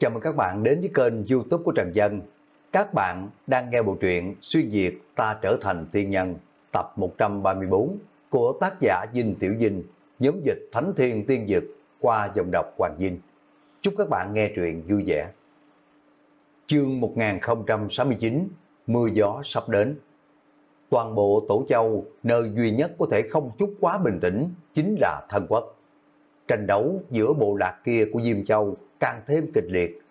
Chào mừng các bạn đến với kênh youtube của Trần Dân. Các bạn đang nghe bộ truyện Xuyên Việt Ta Trở Thành Tiên Nhân tập 134 của tác giả Dinh Tiểu Dinh, nhóm dịch Thánh Thiên Tiên Dực qua dòng đọc Hoàng Dinh. Chúc các bạn nghe truyện vui vẻ. Chương 1069 Mưa gió sắp đến Toàn bộ Tổ Châu, nơi duy nhất có thể không chút quá bình tĩnh, chính là Thân Quốc. Tranh đấu giữa bộ lạc kia của Diêm Châu càng thêm kịch liệt.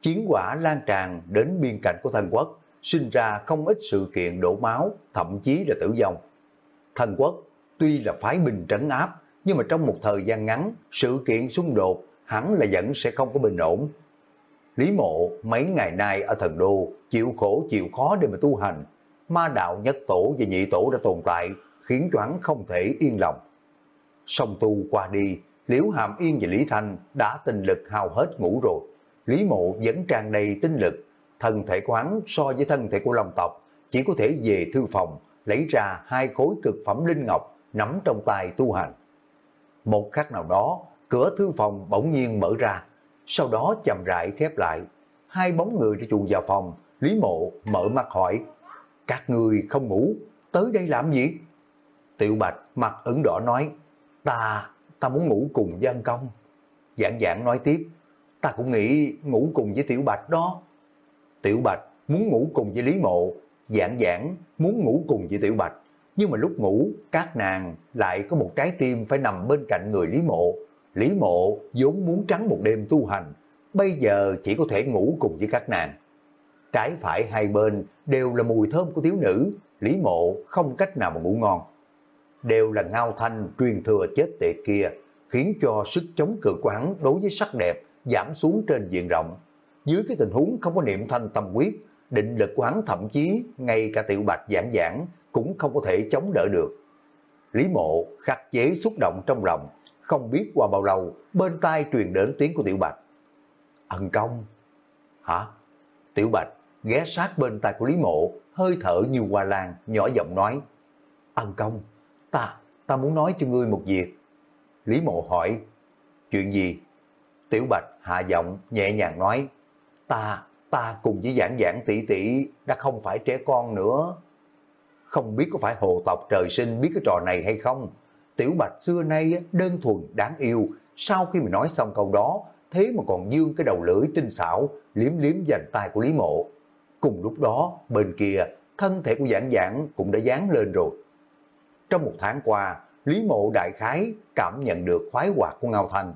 Chiến quả lan tràn đến biên cảnh của Thần Quốc, sinh ra không ít sự kiện đổ máu, thậm chí là tử vong. Thần Quốc tuy là phái bình trấn áp, nhưng mà trong một thời gian ngắn, sự kiện xung đột hẳn là vẫn sẽ không có bình ổn. Lý mộ mấy ngày nay ở thần đô chịu khổ chịu khó để mà tu hành. Ma đạo nhất tổ và nhị tổ đã tồn tại khiến cho hắn không thể yên lòng. Song tu qua đi, Liễu Hàm Yên và Lý Thanh đã tinh lực hao hết ngủ rồi. Lý Mộ vẫn tràn đầy tinh lực, thân thể của hắn so với thân thể của Long tộc chỉ có thể về thư phòng lấy ra hai khối cực phẩm linh ngọc nắm trong tay tu hành. Một khắc nào đó, cửa thư phòng bỗng nhiên mở ra, sau đó chậm rãi khép lại. Hai bóng người đã chuồn vào phòng, Lý Mộ mở mắt hỏi, các người không ngủ, tới đây làm gì? Tiểu Bạch mặt ửng đỏ nói, ta, ta muốn ngủ cùng với công. Giảng giảng nói tiếp, ta cũng nghĩ ngủ cùng với Tiểu Bạch đó. Tiểu Bạch muốn ngủ cùng với Lý Mộ, giảng giảng muốn ngủ cùng với Tiểu Bạch. Nhưng mà lúc ngủ, các nàng lại có một trái tim phải nằm bên cạnh người Lý Mộ. Lý Mộ vốn muốn trắng một đêm tu hành, bây giờ chỉ có thể ngủ cùng với các nàng. Trái phải hai bên đều là mùi thơm của thiếu nữ, Lý Mộ không cách nào mà ngủ ngon. Đều là ngao thanh truyền thừa chết tệ kia, khiến cho sức chống cự của hắn đối với sắc đẹp giảm xuống trên diện rộng. Dưới cái tình huống không có niệm thanh tâm quyết, định lực của hắn thậm chí ngay cả tiểu bạch giảng giảng cũng không có thể chống đỡ được. Lý mộ khắc chế xúc động trong lòng, không biết qua bao lâu bên tai truyền đến tiếng của tiểu bạch. Ân công. Hả? Tiểu bạch ghé sát bên tai của Lý mộ, hơi thở như hoa lan, nhỏ giọng nói. Ân công, ta, ta muốn nói cho ngươi một việc. Lý mộ hỏi, chuyện gì? Tiểu Bạch hạ giọng nhẹ nhàng nói, ta, ta cùng với giảng giảng tỷ tỷ đã không phải trẻ con nữa. Không biết có phải hồ tộc trời sinh biết cái trò này hay không? Tiểu Bạch xưa nay đơn thuần đáng yêu, sau khi mình nói xong câu đó, thế mà còn dương cái đầu lưỡi tinh xảo, liếm liếm dành tay của Lý Mộ. Cùng lúc đó, bên kia, thân thể của giảng giảng cũng đã dán lên rồi. Trong một tháng qua, Lý Mộ đại khái cảm nhận được khoái hoạt của Ngao Thanh.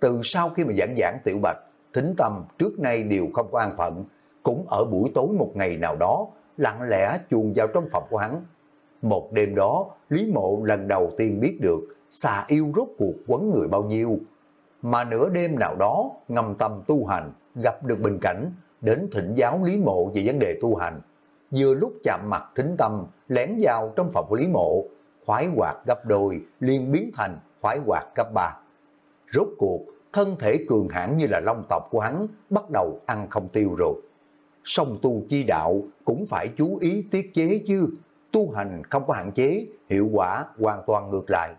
Từ sau khi mà giảng giảng tiểu bạch, thính tâm trước nay đều không có an phận, cũng ở buổi tối một ngày nào đó, lặng lẽ chuồn vào trong phòng của hắn. Một đêm đó, Lý Mộ lần đầu tiên biết được xà yêu rốt cuộc quấn người bao nhiêu. Mà nửa đêm nào đó, ngầm tâm tu hành, gặp được bình cảnh, đến thỉnh giáo Lý Mộ về vấn đề tu hành. Vừa lúc chạm mặt thính tâm, lén vào trong phòng của Lý Mộ, khoái hoạt gấp đôi liền biến thành khoái hoạt gấp ba. Rốt cuộc, thân thể cường hãn như là long tộc của hắn bắt đầu ăn không tiêu rồi. Song tu chi đạo cũng phải chú ý tiết chế chứ, tu hành không có hạn chế, hiệu quả hoàn toàn ngược lại.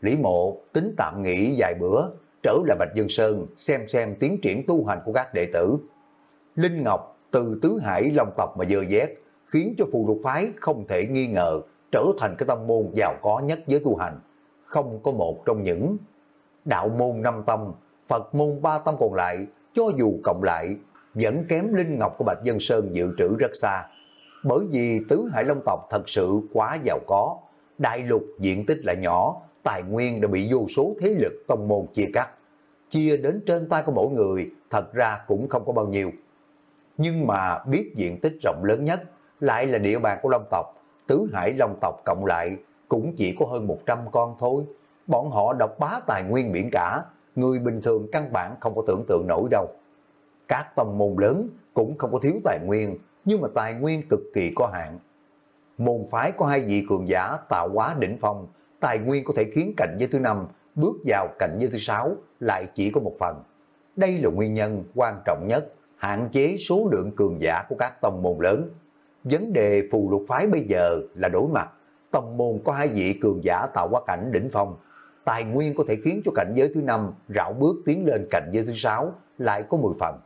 Lý mộ tính tạm nghỉ vài bữa, trở lại Bạch Dân Sơn xem xem tiến triển tu hành của các đệ tử. Linh Ngọc từ tứ hải long tộc mà dơ dét, khiến cho phù lục phái không thể nghi ngờ trở thành cái tông môn giàu có nhất giới tu hành, không có một trong những đạo môn năm tâm, Phật môn ba tâm còn lại, cho dù cộng lại, vẫn kém Linh Ngọc của Bạch Dân Sơn dự trữ rất xa. Bởi vì Tứ Hải Long tộc thật sự quá giàu có, đại lục diện tích lại nhỏ, tài nguyên đã bị vô số thế lực tông môn chia cắt. Chia đến trên tay của mỗi người, thật ra cũng không có bao nhiêu. Nhưng mà biết diện tích rộng lớn nhất lại là địa bàn của Long tộc, tứ hải long tộc cộng lại cũng chỉ có hơn 100 con thôi. Bọn họ độc bá tài nguyên biển cả, người bình thường căn bản không có tưởng tượng nổi đâu. Các tông môn lớn cũng không có thiếu tài nguyên, nhưng mà tài nguyên cực kỳ có hạn. Môn phái có hai vị cường giả tạo hóa đỉnh phong, tài nguyên có thể khiến cảnh giới thứ năm bước vào cảnh giới thứ sáu lại chỉ có một phần. Đây là nguyên nhân quan trọng nhất, hạn chế số lượng cường giả của các tông môn lớn. Vấn đề phù lục phái bây giờ là đối mặt. Tông môn có hai vị cường giả tạo quá cảnh đỉnh phong. Tài nguyên có thể khiến cho cảnh giới thứ năm rảo bước tiến lên cảnh giới thứ sáu lại có 10 phần.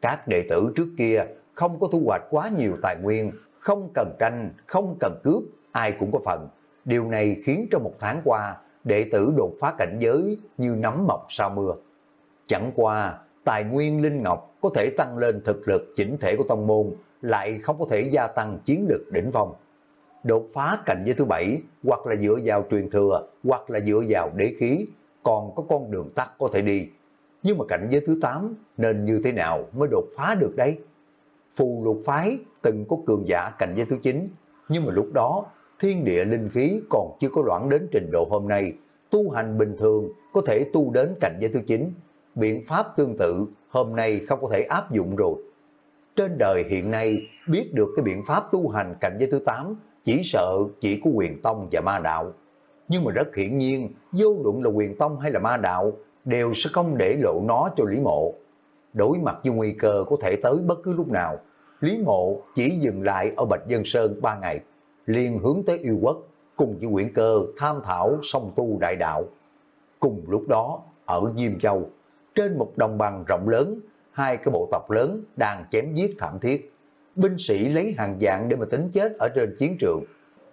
Các đệ tử trước kia không có thu hoạch quá nhiều tài nguyên, không cần tranh, không cần cướp, ai cũng có phần. Điều này khiến trong một tháng qua, đệ tử đột phá cảnh giới như nắm mọc sau mưa. Chẳng qua, tài nguyên linh ngọc có thể tăng lên thực lực chỉnh thể của tông môn, lại không có thể gia tăng chiến lực đỉnh phong. Đột phá cảnh giới thứ bảy, hoặc là dựa vào truyền thừa, hoặc là dựa vào đế khí, còn có con đường tắt có thể đi. Nhưng mà cảnh giới thứ 8 nên như thế nào mới đột phá được đấy? Phù lục phái từng có cường giả cảnh giới thứ 9, nhưng mà lúc đó thiên địa linh khí còn chưa có loãng đến trình độ hôm nay, tu hành bình thường có thể tu đến cảnh giới thứ 9. Biện pháp tương tự hôm nay không có thể áp dụng rồi. Trên đời hiện nay biết được cái biện pháp tu hành cảnh giới thứ 8 chỉ sợ chỉ có quyền tông và ma đạo. Nhưng mà rất hiển nhiên, vô luận là quyền tông hay là ma đạo, đều sẽ không để lộ nó cho Lý Mộ. Đối mặt với nguy cơ có thể tới bất cứ lúc nào, Lý Mộ chỉ dừng lại ở Bạch Dân Sơn 3 ngày, liền hướng tới yêu quốc, cùng với quyển cơ tham thảo song tu đại đạo. Cùng lúc đó, ở Diêm Châu, trên một đồng bằng rộng lớn, hai cái bộ tộc lớn đang chém giết thảm thiết. Binh sĩ lấy hàng dạng để mà tính chết ở trên chiến trường.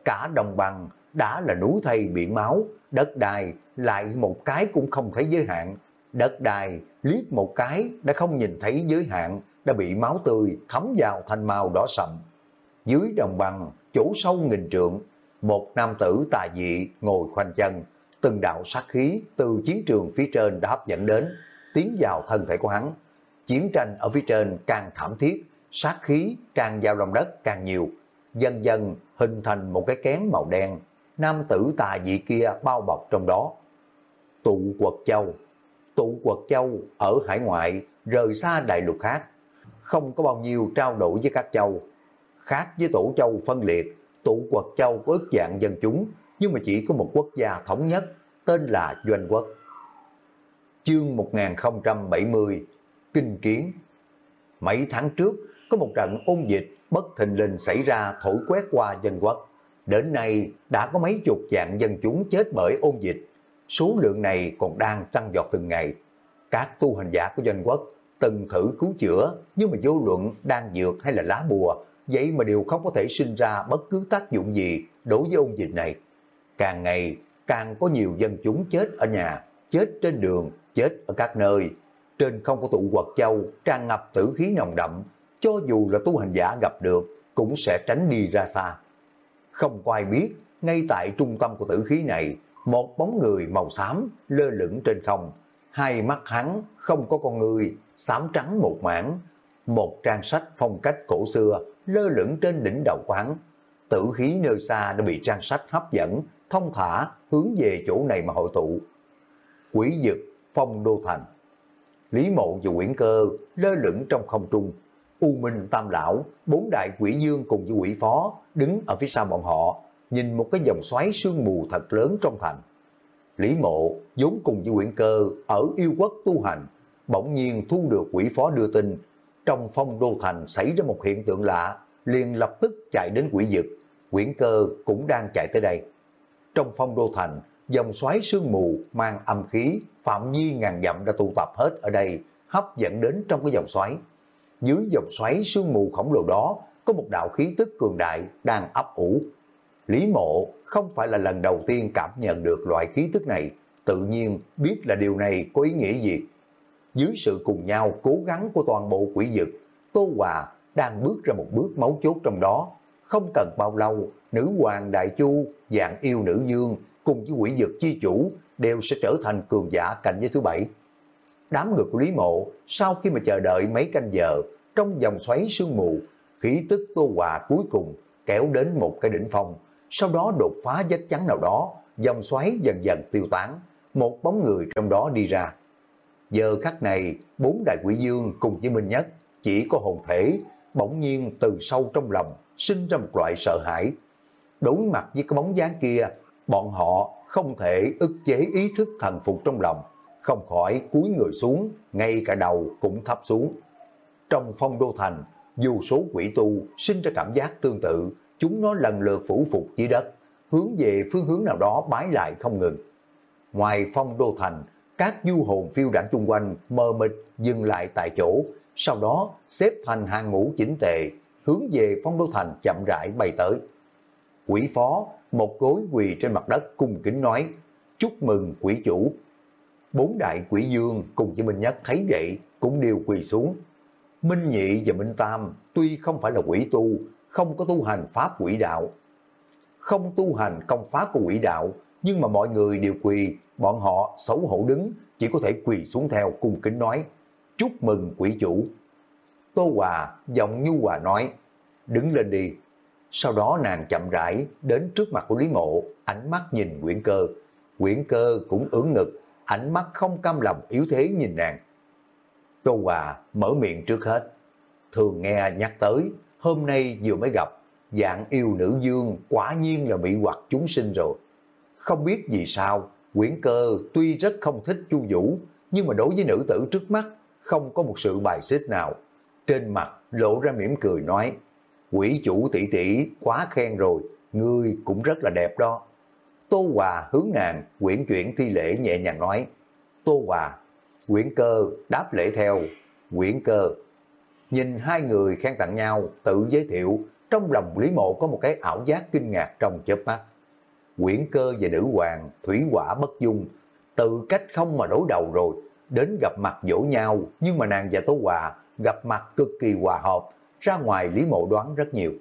Cả đồng bằng đã là núi thây biển máu, đất đai lại một cái cũng không thấy giới hạn. Đất đai liếc một cái đã không nhìn thấy giới hạn, đã bị máu tươi thấm vào thanh màu đỏ sậm. Dưới đồng bằng, chỗ sâu nghìn trượng, một nam tử tà dị ngồi khoanh chân, từng đạo sát khí từ chiến trường phía trên đã hấp dẫn đến, tiến vào thân thể của hắn. Chiến tranh ở phía trên càng thảm thiết, sát khí tràn vào lòng đất càng nhiều, dần dần hình thành một cái kén màu đen, nam tử tà dị kia bao bọc trong đó. Tụ quật châu Tụ quật châu ở hải ngoại, rời xa đại lục khác, không có bao nhiêu trao đổi với các châu. Khác với tổ châu phân liệt, tụ quật châu có ức dạng dân chúng, nhưng mà chỉ có một quốc gia thống nhất, tên là Doanh Quốc. Chương 1070 Kinh Kiến Mấy tháng trước, có một trận ôn dịch bất thình lình xảy ra thổi quét qua dân quốc. Đến nay đã có mấy chục dạng dân chúng chết bởi ôn dịch. Số lượng này còn đang tăng giọt từng ngày. Các tu hành giả của doanh quốc từng thử cứu chữa, nhưng mà vô luận đang dược hay là lá bùa, vậy mà đều không có thể sinh ra bất cứ tác dụng gì đối với ôn dịch này. Càng ngày, càng có nhiều dân chúng chết ở nhà, chết trên đường, chết ở các nơi. Trên không có tụ quật châu, tràn ngập tử khí nồng đậm, cho dù là tu hành giả gặp được, cũng sẽ tránh đi ra xa. Không có ai biết, ngay tại trung tâm của tử khí này, một bóng người màu xám lơ lửng trên không. Hai mắt hắn không có con người, xám trắng một mảng. Một trang sách phong cách cổ xưa lơ lửng trên đỉnh đầu quán. Tử khí nơi xa đã bị trang sách hấp dẫn, thông thả hướng về chỗ này mà hội tụ. Quỷ dực, phong đô thành. Lý mộ và quyển cơ lơ lửng trong không trung. U Minh Tam Lão, bốn đại quỷ dương cùng với quỷ phó đứng ở phía sau bọn họ, nhìn một cái dòng xoáy sương mù thật lớn trong thành. Lý mộ vốn cùng với quyển cơ ở yêu quốc tu hành, bỗng nhiên thu được quỷ phó đưa tin. Trong phong đô thành xảy ra một hiện tượng lạ, liền lập tức chạy đến quỷ dực. Quyển cơ cũng đang chạy tới đây. Trong phong đô thành, dòng xoáy sương mù mang âm khí, phạm vi ngàn dặm đã tụ tập hết ở đây, hấp dẫn đến trong cái dòng xoáy. Dưới dòng xoáy sương mù khổng lồ đó, có một đạo khí tức cường đại đang ấp ủ. Lý mộ không phải là lần đầu tiên cảm nhận được loại khí tức này, tự nhiên biết là điều này có ý nghĩa gì. Dưới sự cùng nhau cố gắng của toàn bộ quỷ dực, Tô Hòa đang bước ra một bước máu chốt trong đó. Không cần bao lâu, nữ hoàng Đại Chu, dạng yêu nữ dương cùng với quỷ dược chi chủ đều sẽ trở thành cường giả cạnh với thứ bảy. Đám người của Lý Mộ sau khi mà chờ đợi mấy canh giờ trong dòng xoáy sương mù, khí tức Tô Hòa cuối cùng kéo đến một cái đỉnh phong, sau đó đột phá vách chắn nào đó, dòng xoáy dần dần tiêu tán, một bóng người trong đó đi ra. Giờ khắc này, bốn đại quỷ dương cùng với Minh Nhất chỉ có hồn thể, bỗng nhiên từ sâu trong lòng sinh ra một loại sợ hãi. Đối mặt với cái bóng dáng kia, bọn họ không thể ức chế ý thức thần phục trong lòng, không khỏi cúi người xuống, ngay cả đầu cũng thấp xuống. Trong phong đô thành, dù số quỷ tu sinh ra cảm giác tương tự, chúng nó lần lượt phủ phục dưới đất, hướng về phương hướng nào đó bái lại không ngừng. Ngoài phong đô thành, các du hồn phiêu đảng chung quanh mờ mịt dừng lại tại chỗ, sau đó xếp thành hàng ngũ chỉnh tề, hướng về phong đô thành chậm rãi bay tới. Quỷ phó, một gối quỳ trên mặt đất cung kính nói, chúc mừng quỷ chủ. Bốn đại quỷ dương cùng với Minh Nhất thấy vậy cũng đều quỳ xuống. Minh Nhị và Minh Tam tuy không phải là quỷ tu, không có tu hành pháp quỷ đạo. Không tu hành công pháp của quỷ đạo, nhưng mà mọi người đều quỳ, bọn họ xấu hổ đứng, chỉ có thể quỳ xuống theo cung kính nói, chúc mừng quỷ chủ. Tô Hòa giọng nhu hòa nói, đứng lên đi. Sau đó nàng chậm rãi đến trước mặt của Lý Mộ, ánh mắt nhìn Nguyễn Cơ. Nguyễn Cơ cũng ưỡn ngực, ánh mắt không cam lòng yếu thế nhìn nàng. Tô Hòa mở miệng trước hết. Thường nghe nhắc tới, hôm nay vừa mới gặp, dạng yêu nữ dương quả nhiên là mỹ hoặc chúng sinh rồi. Không biết vì sao, Nguyễn Cơ tuy rất không thích Chu Vũ, nhưng mà đối với nữ tử trước mắt, không có một sự bài xích nào. Trên mặt lộ ra mỉm cười nói, quỷ chủ tỷ tỷ quá khen rồi, ngươi cũng rất là đẹp đó. Tô Hòa hướng nàng, quyển chuyển thi lễ nhẹ nhàng nói, Tô Hòa, quyển cơ đáp lễ theo, quyển cơ. Nhìn hai người khen tặng nhau, tự giới thiệu, trong lòng Lý Mộ có một cái ảo giác kinh ngạc trong chớp mắt. Quyển cơ và nữ hoàng, thủy quả bất dung, tự cách không mà đối đầu rồi, đến gặp mặt dỗ nhau, nhưng mà nàng và Tố Hòa gặp mặt cực kỳ hòa hợp, ra ngoài Lý Mộ đoán rất nhiều.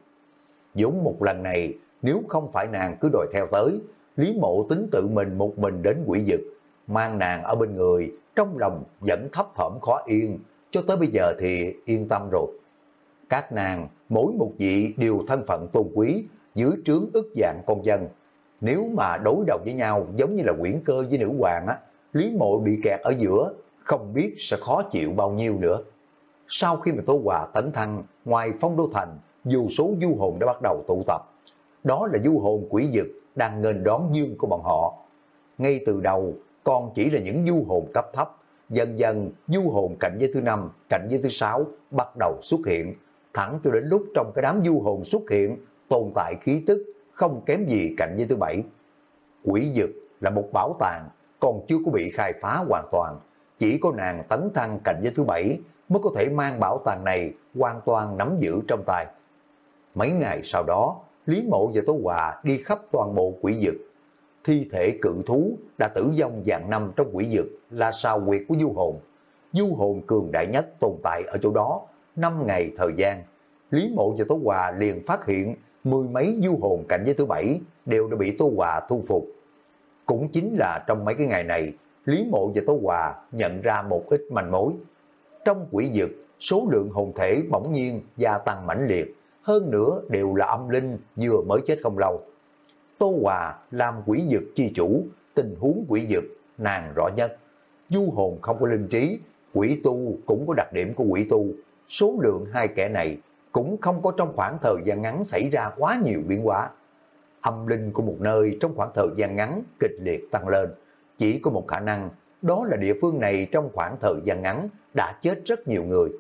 Dũng một lần này, nếu không phải nàng cứ đòi theo tới, Lý Mộ tính tự mình một mình đến quỷ dực, mang nàng ở bên người, trong lòng vẫn thấp thỏm khó yên, cho tới bây giờ thì yên tâm rồi. Các nàng, mỗi một vị đều thân phận tôn quý, dưới trướng ức dạng con dân. Nếu mà đối đầu với nhau giống như là quyển cơ với nữ hoàng á, Lý Mộ bị kẹt ở giữa, không biết sẽ khó chịu bao nhiêu nữa. Sau khi mà Tô Hòa tấn thăng, ngoài phong đô thành, dù số du hồn đã bắt đầu tụ tập. Đó là du hồn quỷ dực đang nghênh đón dương của bọn họ. Ngay từ đầu, còn chỉ là những du hồn cấp thấp, dần dần du hồn cảnh giới thứ năm, cảnh giới thứ sáu bắt đầu xuất hiện, thẳng cho đến lúc trong cái đám du hồn xuất hiện, tồn tại khí tức không kém gì cảnh giới thứ bảy. Quỷ dực là một bảo tàng còn chưa có bị khai phá hoàn toàn, chỉ có nàng tấn thăng cảnh giới thứ bảy mới có thể mang bảo tàng này hoàn toàn nắm giữ trong tay. Mấy ngày sau đó, Lý Mộ và Tố Hòa đi khắp toàn bộ quỷ dực. Thi thể cự thú đã tử vong dạng năm trong quỷ dực là sao quyệt của du hồn. Du hồn cường đại nhất tồn tại ở chỗ đó, 5 ngày thời gian. Lý Mộ và Tố Hòa liền phát hiện mười mấy du hồn cảnh giới thứ bảy đều đã bị Tố Hòa thu phục. Cũng chính là trong mấy cái ngày này, Lý Mộ và Tố Hòa nhận ra một ít manh mối. Trong quỷ dực, số lượng hồn thể bỗng nhiên gia tăng mãnh liệt, hơn nữa đều là âm linh vừa mới chết không lâu. Tô Hòa làm quỷ dực chi chủ, tình huống quỷ dực nàng rõ nhất. Du hồn không có linh trí, quỷ tu cũng có đặc điểm của quỷ tu. Số lượng hai kẻ này cũng không có trong khoảng thời gian ngắn xảy ra quá nhiều biến hóa. Âm linh của một nơi trong khoảng thời gian ngắn kịch liệt tăng lên. Chỉ có một khả năng, đó là địa phương này trong khoảng thời gian ngắn đã chết rất nhiều người.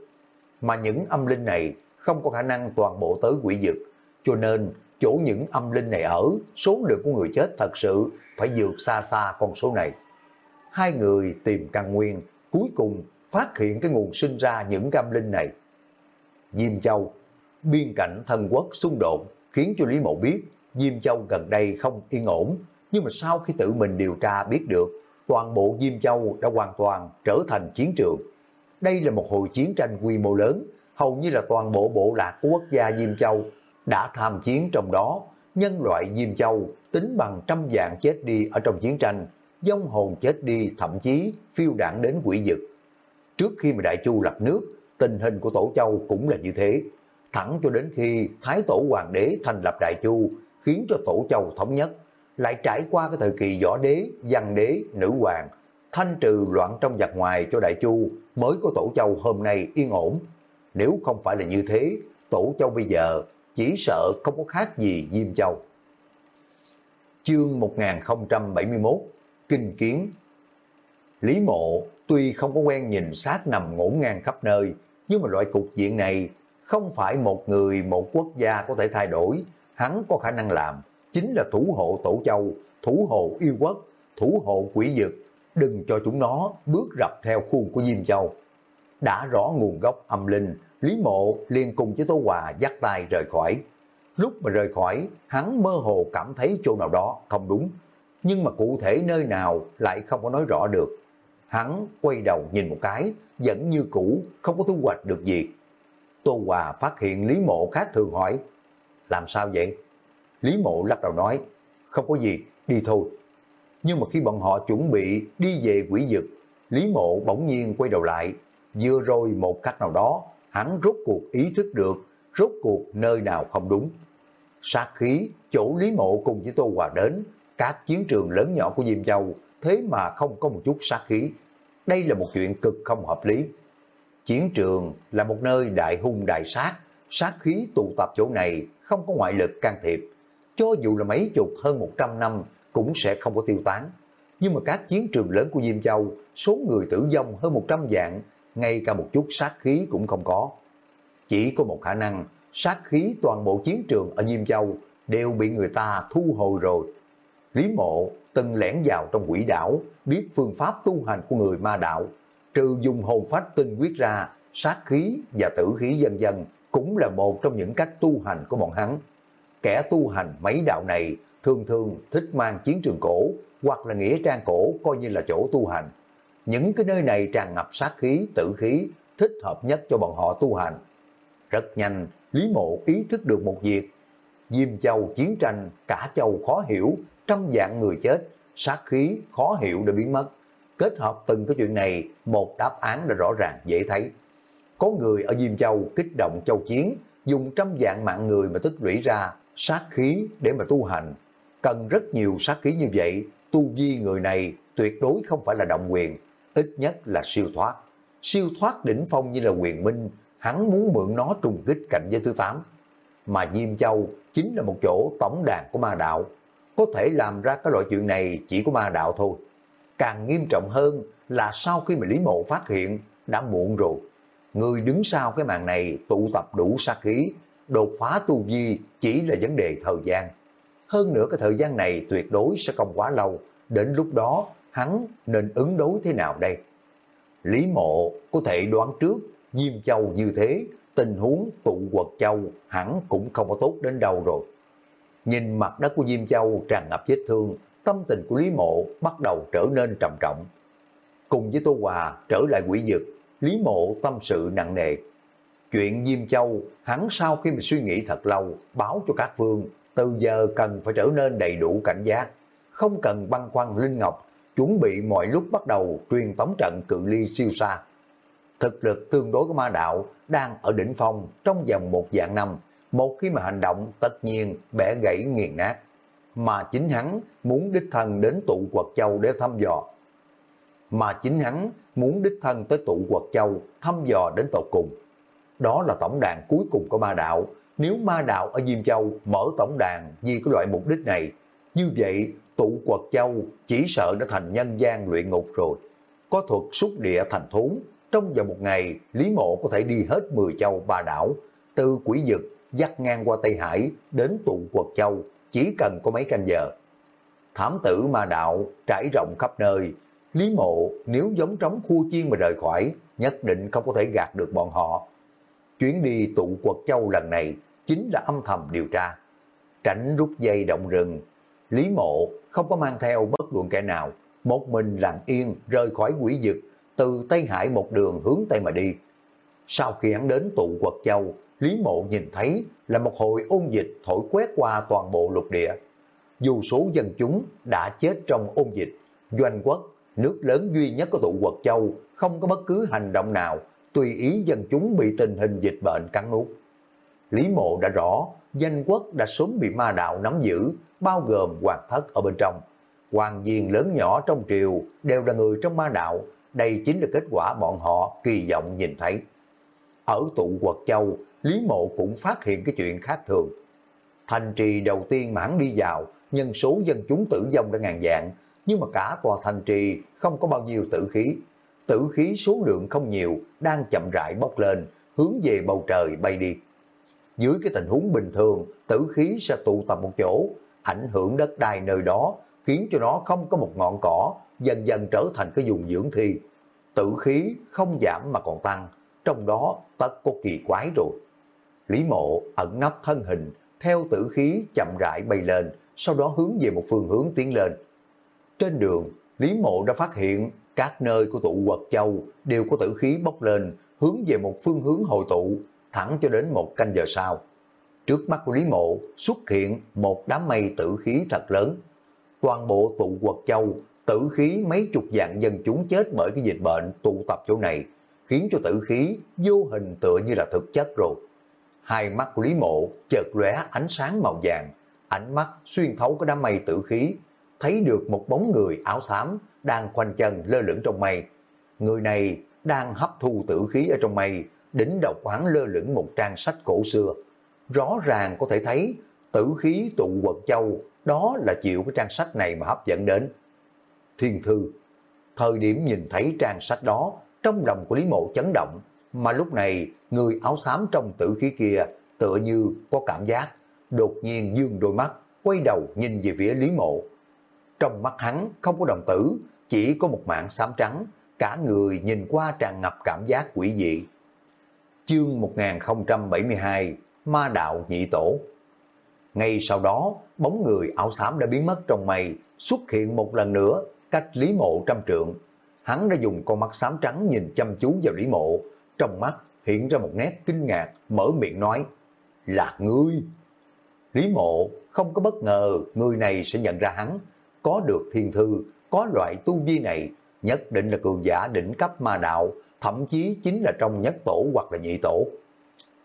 Mà những âm linh này không có khả năng toàn bộ tới quỷ dực. Cho nên, chỗ những âm linh này ở, số lượng của người chết thật sự phải vượt xa xa con số này. Hai người tìm căn nguyên, cuối cùng phát hiện cái nguồn sinh ra những âm linh này. Diêm Châu, biên cảnh thân quốc xung đột khiến cho Lý Mộ biết Diêm Châu gần đây không yên ổn, nhưng mà sau khi tự mình điều tra biết được, toàn bộ Diêm Châu đã hoàn toàn trở thành chiến trường. Đây là một hồi chiến tranh quy mô lớn, hầu như là toàn bộ bộ lạc của quốc gia Diêm Châu đã tham chiến trong đó. Nhân loại Diêm Châu tính bằng trăm vạn chết đi ở trong chiến tranh, dông hồn chết đi thậm chí phiêu đảng đến quỷ dực. Trước khi mà Đại Chu lập nước, tình hình của Tổ Châu cũng là như thế. Thẳng cho đến khi Thái Tổ Hoàng đế thành lập Đại Chu, khiến cho Tổ Châu thống nhất, lại trải qua cái thời kỳ võ đế, văn đế, nữ hoàng, thanh trừ loạn trong giặc ngoài cho Đại Chu mới có Tổ Châu hôm nay yên ổn. Nếu không phải là như thế, Tổ Châu bây giờ chỉ sợ không có khác gì Diêm Châu. Chương 1071 Kinh Kiến Lý Mộ tuy không có quen nhìn sát nằm ngổn ngang khắp nơi, nhưng mà loại cục diện này không phải một người, một quốc gia có thể thay đổi, hắn có khả năng làm, chính là thủ hộ Tổ Châu, thủ hộ yêu quốc, thủ hộ quỷ dực, đừng cho chúng nó bước rập theo khuôn của Diêm Châu. đã rõ nguồn gốc âm linh, Lý Mộ liền cùng với Tô Hòa dắt tay rời khỏi. Lúc mà rời khỏi, hắn mơ hồ cảm thấy chỗ nào đó không đúng, nhưng mà cụ thể nơi nào lại không có nói rõ được. Hắn quay đầu nhìn một cái, vẫn như cũ, không có thu hoạch được gì. Tô Hòa phát hiện Lý Mộ khác thường hỏi, làm sao vậy? Lý Mộ lắc đầu nói, không có gì, đi thôi. Nhưng mà khi bọn họ chuẩn bị đi về quỷ dực, Lý Mộ bỗng nhiên quay đầu lại, vừa rồi một cách nào đó, hắn rốt cuộc ý thức được, rốt cuộc nơi nào không đúng. Sát khí, chỗ Lý Mộ cùng với Tô Hòa đến, các chiến trường lớn nhỏ của Diêm Châu, thế mà không có một chút sát khí. Đây là một chuyện cực không hợp lý. Chiến trường là một nơi đại hung đại sát, sát khí tụ tập chỗ này không có ngoại lực can thiệp. Cho dù là mấy chục hơn 100 năm cũng sẽ không có tiêu tán. Nhưng mà các chiến trường lớn của Diêm Châu, số người tử vong hơn 100 dạng, ngay cả một chút sát khí cũng không có. Chỉ có một khả năng, sát khí toàn bộ chiến trường ở Diêm Châu đều bị người ta thu hồi rồi. Lý mộ từng lẻn vào trong quỷ đảo, biết phương pháp tu hành của người ma đạo, trừ dùng hồn phách tinh quyết ra, sát khí và tử khí dân dân cũng là một trong những cách tu hành của bọn hắn. Kẻ tu hành mấy đạo này thường thường thích mang chiến trường cổ hoặc là nghĩa trang cổ coi như là chỗ tu hành. Những cái nơi này tràn ngập sát khí, tử khí, thích hợp nhất cho bọn họ tu hành. Rất nhanh, Lý Mộ ý thức được một việc. Diêm Châu chiến tranh, cả châu khó hiểu, trăm dạng người chết, sát khí khó hiểu đã biến mất. Kết hợp từng cái chuyện này, một đáp án đã rõ ràng dễ thấy. Có người ở Diêm Châu kích động châu chiến, dùng trăm dạng mạng người mà tích lũy ra sát khí để mà tu hành. Cần rất nhiều sát khí như vậy, tu vi người này tuyệt đối không phải là động quyền, ít nhất là siêu thoát. Siêu thoát đỉnh phong như là quyền minh, hắn muốn mượn nó trùng kích cạnh giới thứ 8. Mà Diêm Châu chính là một chỗ tổng đàn của ma đạo. Có thể làm ra cái loại chuyện này chỉ có ma đạo thôi. Càng nghiêm trọng hơn là sau khi mà Lý Mộ phát hiện đã muộn rồi. Người đứng sau cái màn này tụ tập đủ sát khí, đột phá tu vi chỉ là vấn đề thời gian. Hơn nữa cái thời gian này tuyệt đối sẽ không quá lâu, đến lúc đó hắn nên ứng đối thế nào đây? Lý mộ có thể đoán trước Diêm Châu như thế, tình huống tụ quật Châu hẳn cũng không có tốt đến đâu rồi. Nhìn mặt đất của Diêm Châu tràn ngập vết thương, tâm tình của Lý Mộ bắt đầu trở nên trầm trọng. Cùng với Tô Hòa trở lại quỷ dực, Lý Mộ tâm sự nặng nề. Chuyện Diêm Châu, hắn sau khi mình suy nghĩ thật lâu, báo cho các vương, từ giờ cần phải trở nên đầy đủ cảnh giác, không cần băng khoăn Linh Ngọc, chuẩn bị mọi lúc bắt đầu truyền tống trận cự ly siêu xa. Thực lực tương đối của ma đạo đang ở đỉnh phong trong vòng một dạng năm, một khi mà hành động tất nhiên bẻ gãy nghiền nát. Mà chính hắn muốn đích thân đến tụ quật châu để thăm dò. Mà chính hắn muốn đích thân tới tụ quật châu thăm dò đến tột cùng. Đó là tổng đàn cuối cùng của ma đạo. Nếu ma đạo ở Diêm Châu mở tổng đàn vì cái loại mục đích này, như vậy tụ quật châu chỉ sợ đã thành nhân gian luyện ngục rồi. Có thuật xúc địa thành thốn, trong vòng một ngày Lý Mộ có thể đi hết 10 châu ba đảo, từ quỷ dực dắt ngang qua Tây Hải đến tụ quật châu, chỉ cần có mấy canh giờ. Thám tử ma đạo trải rộng khắp nơi, Lý Mộ nếu giống trống khu chiên mà rời khỏi, nhất định không có thể gạt được bọn họ. Chuyến đi tụ quật châu lần này chính là âm thầm điều tra. Tránh rút dây động rừng, Lý Mộ không có mang theo bất luận kẻ nào, một mình lặng yên rời khỏi quỷ dực, từ Tây Hải một đường hướng Tây mà đi. Sau khi hắn đến tụ quật châu, Lý Mộ nhìn thấy là một hồi ôn dịch thổi quét qua toàn bộ lục địa. Dù số dân chúng đã chết trong ôn dịch, doanh quốc, nước lớn duy nhất của tụ quật châu, không có bất cứ hành động nào, tùy ý dân chúng bị tình hình dịch bệnh cắn nuốt. Lý Mộ đã rõ, danh quốc đã sớm bị ma đạo nắm giữ, bao gồm hoàng thất ở bên trong. Hoàng viên lớn nhỏ trong triều đều là người trong ma đạo, đây chính là kết quả bọn họ kỳ vọng nhìn thấy. Ở tụ quật châu, Lý Mộ cũng phát hiện cái chuyện khác thường. Thành trì đầu tiên mãn đi vào, nhân số dân chúng tử vong đã ngàn dạng, nhưng mà cả tòa thành trì không có bao nhiêu tử khí. Tử khí số lượng không nhiều, đang chậm rãi bốc lên, hướng về bầu trời bay đi. Dưới cái tình huống bình thường, tử khí sẽ tụ tập một chỗ, ảnh hưởng đất đai nơi đó, khiến cho nó không có một ngọn cỏ, dần dần trở thành cái vùng dưỡng thi. tử khí không giảm mà còn tăng, trong đó tất có kỳ quái rồi. Lý mộ ẩn nấp thân hình, theo tử khí chậm rãi bay lên, sau đó hướng về một phương hướng tiến lên. Trên đường, Lý mộ đã phát hiện các nơi của tụ quật châu đều có tử khí bốc lên, hướng về một phương hướng hội tụ, thẳng cho đến một canh giờ sau. Trước mắt của Lý Mộ xuất hiện một đám mây tử khí thật lớn. Toàn bộ tụ quật châu, tử khí mấy chục vạn dân chúng chết bởi cái dịch bệnh tụ tập chỗ này, khiến cho tử khí vô hình tựa như là thực chất rồi. Hai mắt của Lý Mộ chợt lóe ánh sáng màu vàng, ánh mắt xuyên thấu cái đám mây tử khí, thấy được một bóng người áo xám đang khoanh chân lơ lửng trong mây. Người này đang hấp thu tử khí ở trong mây, đỉnh đầu quán lơ lửng một trang sách cổ xưa. Rõ ràng có thể thấy tử khí tụ quật châu, đó là chịu cái trang sách này mà hấp dẫn đến. Thiên thư, thời điểm nhìn thấy trang sách đó, trong lòng của Lý Mộ chấn động, mà lúc này người áo xám trong tử khí kia tựa như có cảm giác, đột nhiên dương đôi mắt, quay đầu nhìn về phía Lý Mộ. Trong mắt hắn không có đồng tử, chỉ có một mạng xám trắng, cả người nhìn qua tràn ngập cảm giác quỷ dị. Chương 1072 Ma Đạo Nhị Tổ Ngay sau đó, bóng người áo xám đã biến mất trong mây, xuất hiện một lần nữa, cách Lý Mộ trăm trượng. Hắn đã dùng con mắt xám trắng nhìn chăm chú vào Lý Mộ, trong mắt hiện ra một nét kinh ngạc, mở miệng nói, là ngươi. Lý Mộ không có bất ngờ người này sẽ nhận ra hắn, có được thiên thư, có loại tu vi này, nhất định là cường giả đỉnh cấp ma đạo, thậm chí chính là trong nhất tổ hoặc là nhị tổ.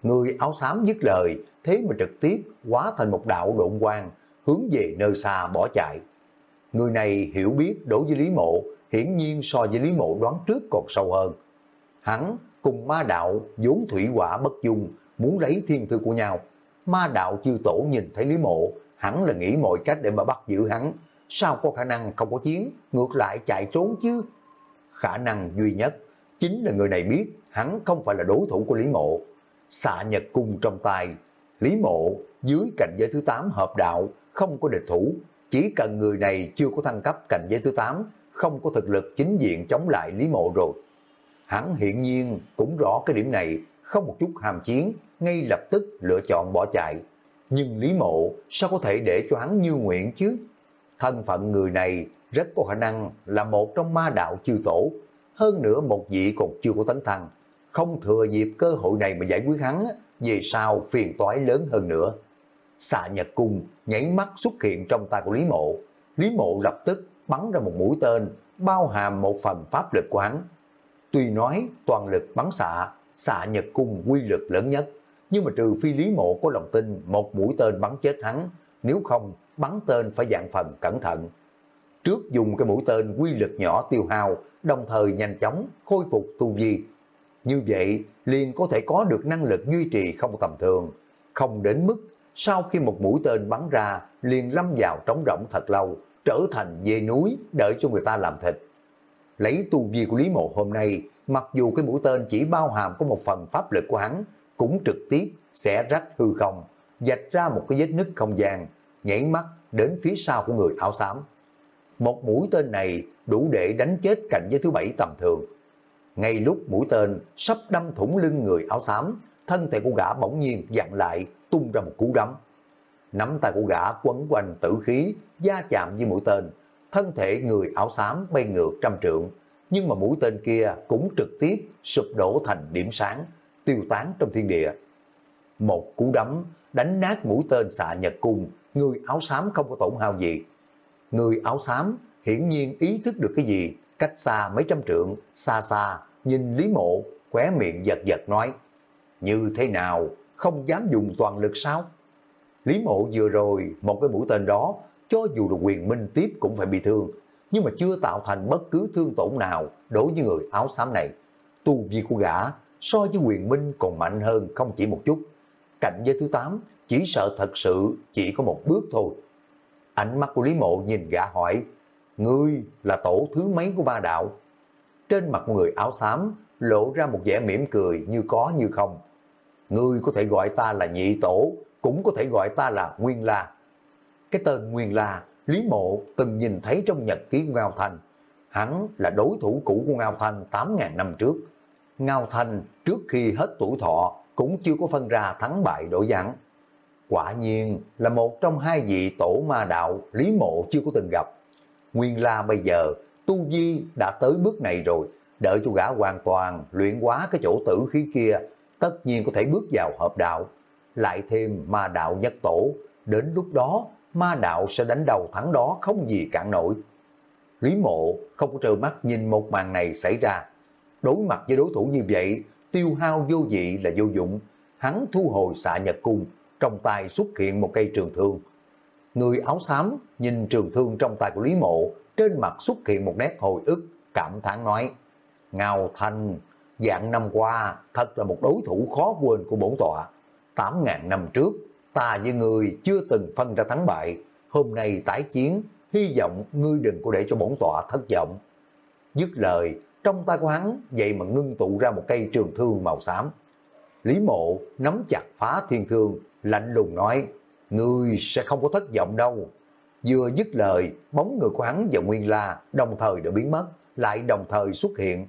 Người áo xám dứt lời, thế mà trực tiếp hóa thành một đạo độn quang, hướng về nơi xa bỏ chạy. Người này hiểu biết đối với Lý Mộ, hiển nhiên so với Lý Mộ đoán trước còn sâu hơn. Hắn cùng ma đạo vốn thủy quả bất dung, muốn lấy thiên thư của nhau. Ma đạo chư tổ nhìn thấy Lý Mộ, hắn là nghĩ mọi cách để mà bắt giữ hắn. Sao có khả năng không có chiến, ngược lại chạy trốn chứ? Khả năng duy nhất chính là người này biết hắn không phải là đối thủ của Lý Mộ. Xạ nhật cung trong tay, Lý Mộ dưới cảnh giới thứ 8 hợp đạo, không có địch thủ. Chỉ cần người này chưa có thăng cấp cảnh giới thứ 8, không có thực lực chính diện chống lại Lý Mộ rồi. Hắn hiện nhiên cũng rõ cái điểm này, không một chút hàm chiến, ngay lập tức lựa chọn bỏ chạy. Nhưng Lý Mộ sao có thể để cho hắn như nguyện chứ? Thân phận người này rất có khả năng là một trong ma đạo chư tổ, hơn nữa một vị còn chưa có tấn thăng. Không thừa dịp cơ hội này mà giải quyết hắn, về sau phiền toái lớn hơn nữa. Xạ Nhật Cung nhảy mắt xuất hiện trong tay của Lý Mộ. Lý Mộ lập tức bắn ra một mũi tên, bao hàm một phần pháp lực của hắn. Tuy nói toàn lực bắn xạ, xạ Nhật Cung quy lực lớn nhất, nhưng mà trừ phi Lý Mộ có lòng tin một mũi tên bắn chết hắn, nếu không bắn tên phải dạng phần cẩn thận. Trước dùng cái mũi tên quy lực nhỏ tiêu hao, đồng thời nhanh chóng khôi phục tu vi. Như vậy liền có thể có được năng lực duy trì không tầm thường, không đến mức sau khi một mũi tên bắn ra liền lâm vào trống rỗng thật lâu, trở thành dê núi đợi cho người ta làm thịt. Lấy tu vi của Lý Mộ hôm nay, mặc dù cái mũi tên chỉ bao hàm có một phần pháp lực của hắn, cũng trực tiếp sẽ rách hư không, dạch ra một cái vết nứt không gian, nhảy mắt đến phía sau của người áo xám. Một mũi tên này đủ để đánh chết cảnh giới thứ bảy tầm thường. Ngay lúc mũi tên sắp đâm thủng lưng người áo xám, thân thể của gã bỗng nhiên dặn lại, tung ra một cú đấm. Nắm tay của gã quấn quanh tử khí, da chạm với mũi tên. Thân thể người áo xám bay ngược trăm trượng, nhưng mà mũi tên kia cũng trực tiếp sụp đổ thành điểm sáng, tiêu tán trong thiên địa. Một cú đấm đánh nát mũi tên xạ nhật cung, người áo xám không có tổn hao gì. Người áo xám hiển nhiên ý thức được cái gì, cách xa mấy trăm trượng, xa xa, nhìn Lý Mộ, khóe miệng giật giật nói, như thế nào, không dám dùng toàn lực sao? Lý Mộ vừa rồi, một cái mũi tên đó, cho dù là quyền minh tiếp cũng phải bị thương, nhưng mà chưa tạo thành bất cứ thương tổn nào đối với người áo xám này. Tu vi của gã so với quyền minh còn mạnh hơn không chỉ một chút. Cạnh giới thứ 8 chỉ sợ thật sự chỉ có một bước thôi. Ánh mắt của Lý Mộ nhìn gã hỏi, ngươi là tổ thứ mấy của ba đạo? Trên mặt người áo xám lộ ra một vẻ mỉm cười như có như không. Ngươi có thể gọi ta là nhị tổ, cũng có thể gọi ta là Nguyên La. Cái tên Nguyên La, Lý Mộ từng nhìn thấy trong nhật ký Ngao Thành. hắn là đối thủ cũ của Ngao thành 8.000 năm trước. Ngao thành trước khi hết tuổi thọ cũng chưa có phân ra thắng bại đổi dạng. Quả nhiên là một trong hai vị tổ ma đạo Lý Mộ chưa có từng gặp. Nguyên La bây giờ Tu Vi đã tới bước này rồi, đợi cho gã hoàn toàn luyện hóa cái chỗ tử khí kia, tất nhiên có thể bước vào hợp đạo. Lại thêm ma đạo nhất tổ, đến lúc đó ma đạo sẽ đánh đầu thắng đó không gì cản nổi. Lý mộ không có trơ mắt nhìn một màn này xảy ra. Đối mặt với đối thủ như vậy, tiêu hao vô dị là vô dụng. Hắn thu hồi xạ nhật cung, trong tay xuất hiện một cây trường thương. Người áo xám nhìn trường thương trong tay của Lý mộ, trên mặt xuất hiện một nét hồi ức, cảm thán nói. Ngao Thanh, dạng năm qua thật là một đối thủ khó quên của bổn tọa. 8.000 năm trước, ta với người chưa từng phân ra thắng bại. Hôm nay tái chiến, hy vọng ngươi đừng có để cho bổn tọa thất vọng. Dứt lời, trong tay của hắn vậy mà ngưng tụ ra một cây trường thương màu xám. Lý mộ nắm chặt phá thiên thương, lạnh lùng nói, ngươi sẽ không có thất vọng đâu. Vừa dứt lời, bóng người của hắn và Nguyên La đồng thời đã biến mất, lại đồng thời xuất hiện.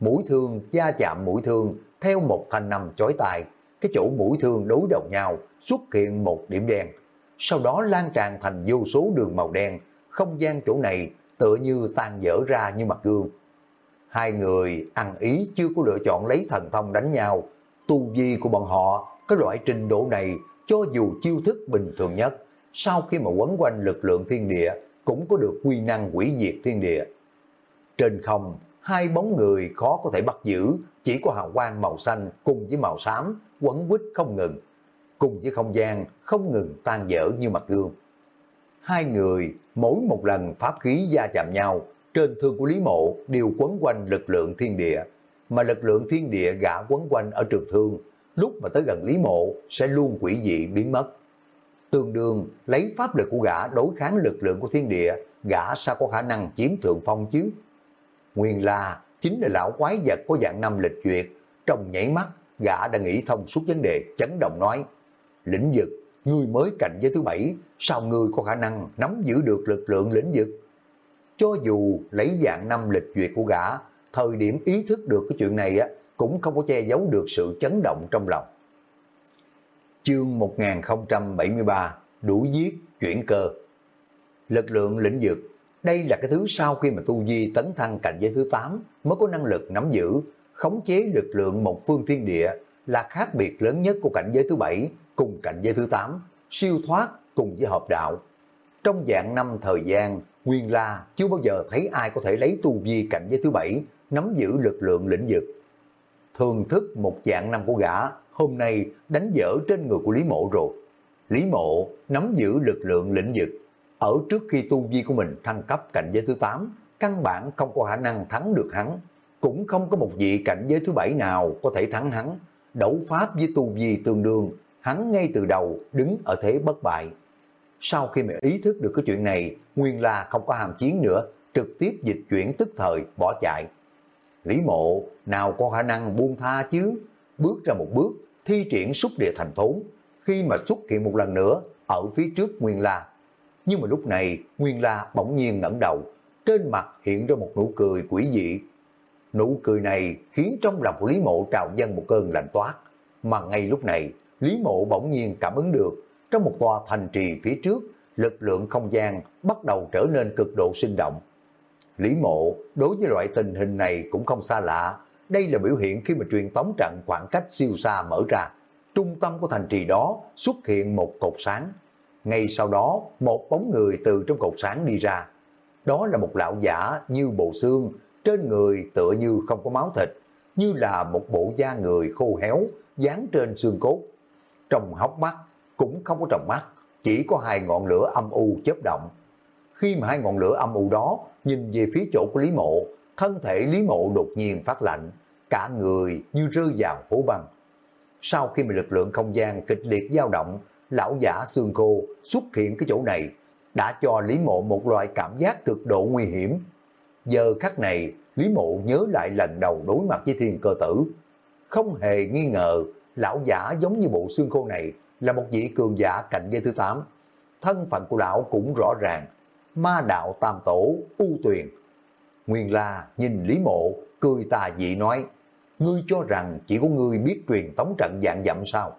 Mũi thương gia chạm mũi thương theo một thanh nằm chói tài. cái chỗ mũi thương đối đầu nhau xuất hiện một điểm đen. Sau đó lan tràn thành vô số đường màu đen, không gian chỗ này tựa như tan dở ra như mặt gương. Hai người ăn ý chưa có lựa chọn lấy thần thông đánh nhau. Tu vi của bọn họ, cái loại trình độ này, cho dù chiêu thức bình thường nhất, sau khi mà quấn quanh lực lượng thiên địa, cũng có được quy năng quỷ diệt thiên địa. Trên không, hai bóng người khó có thể bắt giữ, chỉ có hào quang màu xanh cùng với màu xám, quấn quýt không ngừng, cùng với không gian không ngừng tan dở như mặt gương. Hai người mỗi một lần pháp khí gia chạm nhau, trên thương của Lý Mộ đều quấn quanh lực lượng thiên địa, mà lực lượng thiên địa gã quấn quanh ở trường thương, lúc mà tới gần Lý Mộ sẽ luôn quỷ dị biến mất. Tương đương lấy pháp lực của gã đối kháng lực lượng của thiên địa, gã sao có khả năng chiếm thượng phong chứ? Nguyên là chính là lão quái vật có dạng năm lịch duyệt, trong nhảy mắt, gã đã nghĩ thông suốt vấn đề, chấn động nói, lĩnh vực, ngươi mới cạnh với thứ bảy, sao ngươi có khả năng nắm giữ được lực lượng lĩnh vực? Cho dù lấy dạng năm lịch duyệt của gã, thời điểm ý thức được cái chuyện này á, cũng không có che giấu được sự chấn động trong lòng. Chương 1073 Đuổi giết chuyển cơ Lực lượng lĩnh vực Đây là cái thứ sau khi mà Tu Di tấn thăng cảnh giới thứ 8 mới có năng lực nắm giữ, khống chế lực lượng một phương thiên địa là khác biệt lớn nhất của cảnh giới thứ 7 cùng cảnh giới thứ 8, siêu thoát cùng với hợp đạo. Trong dạng năm thời gian, Nguyên La chưa bao giờ thấy ai có thể lấy tu vi cảnh giới thứ 7 nắm giữ lực lượng lĩnh vực. Thường thức một dạng năm của gã hôm nay đánh dở trên người của Lý Mộ rồi. Lý Mộ nắm giữ lực lượng lĩnh vực. Ở trước khi tu vi của mình thăng cấp cảnh giới thứ 8, căn bản không có khả năng thắng được hắn. Cũng không có một vị cảnh giới thứ bảy nào có thể thắng hắn. Đấu pháp với tu vi tương đương, hắn ngay từ đầu đứng ở thế bất bại. Sau khi mà ý thức được cái chuyện này, Nguyên La không có hàm chiến nữa, trực tiếp dịch chuyển tức thời, bỏ chạy. Lý mộ nào có khả năng buông tha chứ, bước ra một bước, thi triển xúc địa thành thốn, khi mà xuất hiện một lần nữa ở phía trước Nguyên La. Nhưng mà lúc này Nguyên La bỗng nhiên ngẩng đầu, trên mặt hiện ra một nụ cười quỷ dị. Nụ cười này khiến trong lòng của Lý Mộ trào dâng một cơn lạnh toát, mà ngay lúc này Lý Mộ bỗng nhiên cảm ứng được trong một tòa thành trì phía trước, lực lượng không gian bắt đầu trở nên cực độ sinh động. Lý Mộ đối với loại tình hình này cũng không xa lạ, đây là biểu hiện khi mà truyền tống trận khoảng cách siêu xa mở ra. Trung tâm của thành trì đó xuất hiện một cột sáng. Ngay sau đó, một bóng người từ trong cột sáng đi ra. Đó là một lão giả như bộ xương, trên người tựa như không có máu thịt, như là một bộ da người khô héo, dán trên xương cốt. Trong hốc mắt cũng không có tròng mắt, chỉ có hai ngọn lửa âm u chớp động. Khi mà hai ngọn lửa âm u đó nhìn về phía chỗ của Lý Mộ, thân thể Lý Mộ đột nhiên phát lạnh, cả người như rơi vào hố băng. Sau khi mà lực lượng không gian kịch liệt dao động, lão giả xương khô xuất hiện cái chỗ này, đã cho Lý Mộ một loại cảm giác cực độ nguy hiểm. Giờ khắc này, Lý Mộ nhớ lại lần đầu đối mặt với thiên cơ tử. Không hề nghi ngờ, lão giả giống như bộ xương khô này là một vị cường giả cạnh giới thứ 8. Thân phận của lão cũng rõ ràng, ma đạo tam tổ, u tuyền. Nguyên La nhìn Lý Mộ, cười tà dị nói, ngươi cho rằng chỉ có ngươi biết truyền tống trận dạng dặm sao?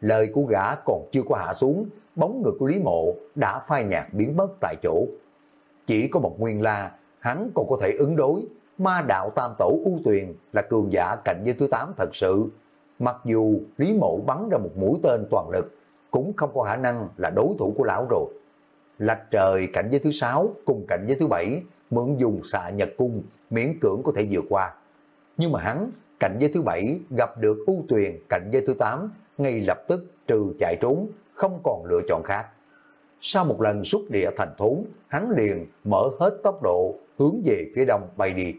Lời của gã còn chưa có hạ xuống, bóng người của Lý Mộ đã phai nhạt biến mất tại chỗ. Chỉ có một Nguyên La, hắn còn có thể ứng đối, ma đạo tam tổ U Tuyền là cường giả cạnh với thứ tám thật sự. Mặc dù Lý Mộ bắn ra một mũi tên toàn lực, cũng không có khả năng là đối thủ của lão rồi. Lạch trời cạnh giới thứ sáu cùng cạnh giới thứ bảy, mượn dùng xạ nhật cung, miễn cưỡng có thể vượt qua. Nhưng mà hắn cạnh giới thứ bảy gặp được U Tuyền cạnh giới thứ tám, ngay lập tức trừ chạy trốn, không còn lựa chọn khác. Sau một lần xúc địa thành thốn, hắn liền mở hết tốc độ hướng về phía đông bay đi.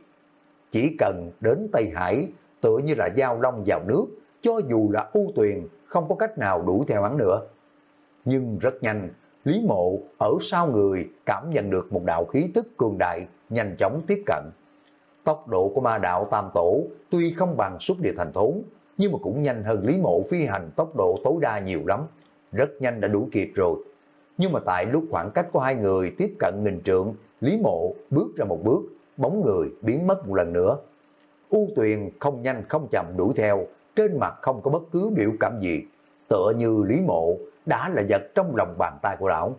Chỉ cần đến Tây Hải, tựa như là giao long vào nước, cho dù là U Tuyền không có cách nào đuổi theo hắn nữa. Nhưng rất nhanh, Lý Mộ ở sau người cảm nhận được một đạo khí tức cường đại nhanh chóng tiếp cận. Tốc độ của ma đạo tam tổ tuy không bằng xúc địa thành thốn, nhưng mà cũng nhanh hơn Lý Mộ phi hành tốc độ tối đa nhiều lắm. Rất nhanh đã đuổi kịp rồi. Nhưng mà tại lúc khoảng cách của hai người tiếp cận nghìn trượng, Lý Mộ bước ra một bước, bóng người biến mất một lần nữa. U Tuyền không nhanh không chậm đuổi theo, trên mặt không có bất cứ biểu cảm gì, tựa như Lý Mộ đã là vật trong lòng bàn tay của lão.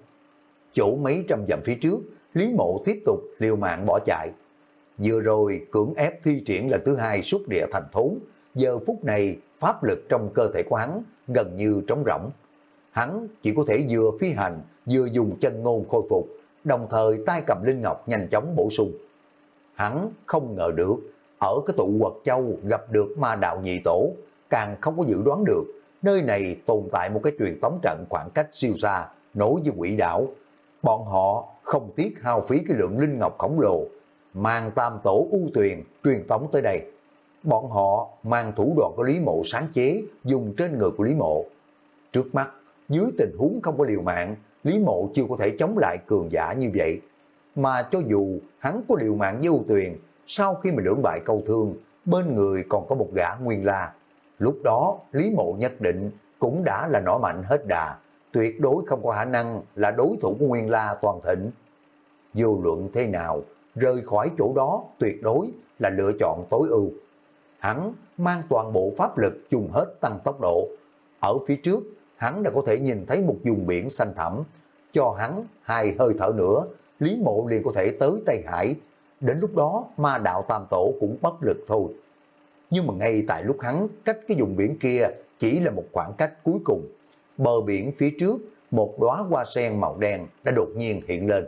Chỗ mấy trăm dặm phía trước, Lý Mộ tiếp tục liều mạng bỏ chạy. Vừa rồi cưỡng ép thi triển lần thứ hai xúc địa thành thốn, giờ phút này pháp lực trong cơ thể của hắn gần như trống rỗng. Hắn chỉ có thể vừa phi hành, vừa dùng chân ngôn khôi phục, đồng thời tay cầm linh ngọc nhanh chóng bổ sung. Hắn không ngờ được, ở cái tụ quật châu gặp được ma đạo nhị tổ, càng không có dự đoán được, nơi này tồn tại một cái truyền tống trận khoảng cách siêu xa, nối với quỷ đảo. Bọn họ không tiếc hao phí cái lượng linh ngọc khổng lồ, mang tam tổ ưu tuyền truyền tống tới đây. Bọn họ mang thủ đoạn của Lý Mộ sáng chế dùng trên người của Lý Mộ. Trước mắt, dưới tình huống không có liều mạng, Lý Mộ chưa có thể chống lại cường giả như vậy. Mà cho dù hắn có liều mạng với ưu tuyền, sau khi mà lưỡng bại câu thương, bên người còn có một gã nguyên la. Lúc đó, Lý Mộ nhất định cũng đã là nỏ mạnh hết đà, tuyệt đối không có khả năng là đối thủ của nguyên la toàn thịnh. dù luận thế nào, rời khỏi chỗ đó tuyệt đối là lựa chọn tối ưu. Hắn mang toàn bộ pháp lực dùng hết tăng tốc độ. Ở phía trước, hắn đã có thể nhìn thấy một vùng biển xanh thẳm. Cho hắn hai hơi thở nữa, Lý Mộ liền có thể tới Tây Hải. Đến lúc đó, ma đạo tam tổ cũng bất lực thôi. Nhưng mà ngay tại lúc hắn cách cái vùng biển kia chỉ là một khoảng cách cuối cùng. Bờ biển phía trước, một đóa hoa sen màu đen đã đột nhiên hiện lên.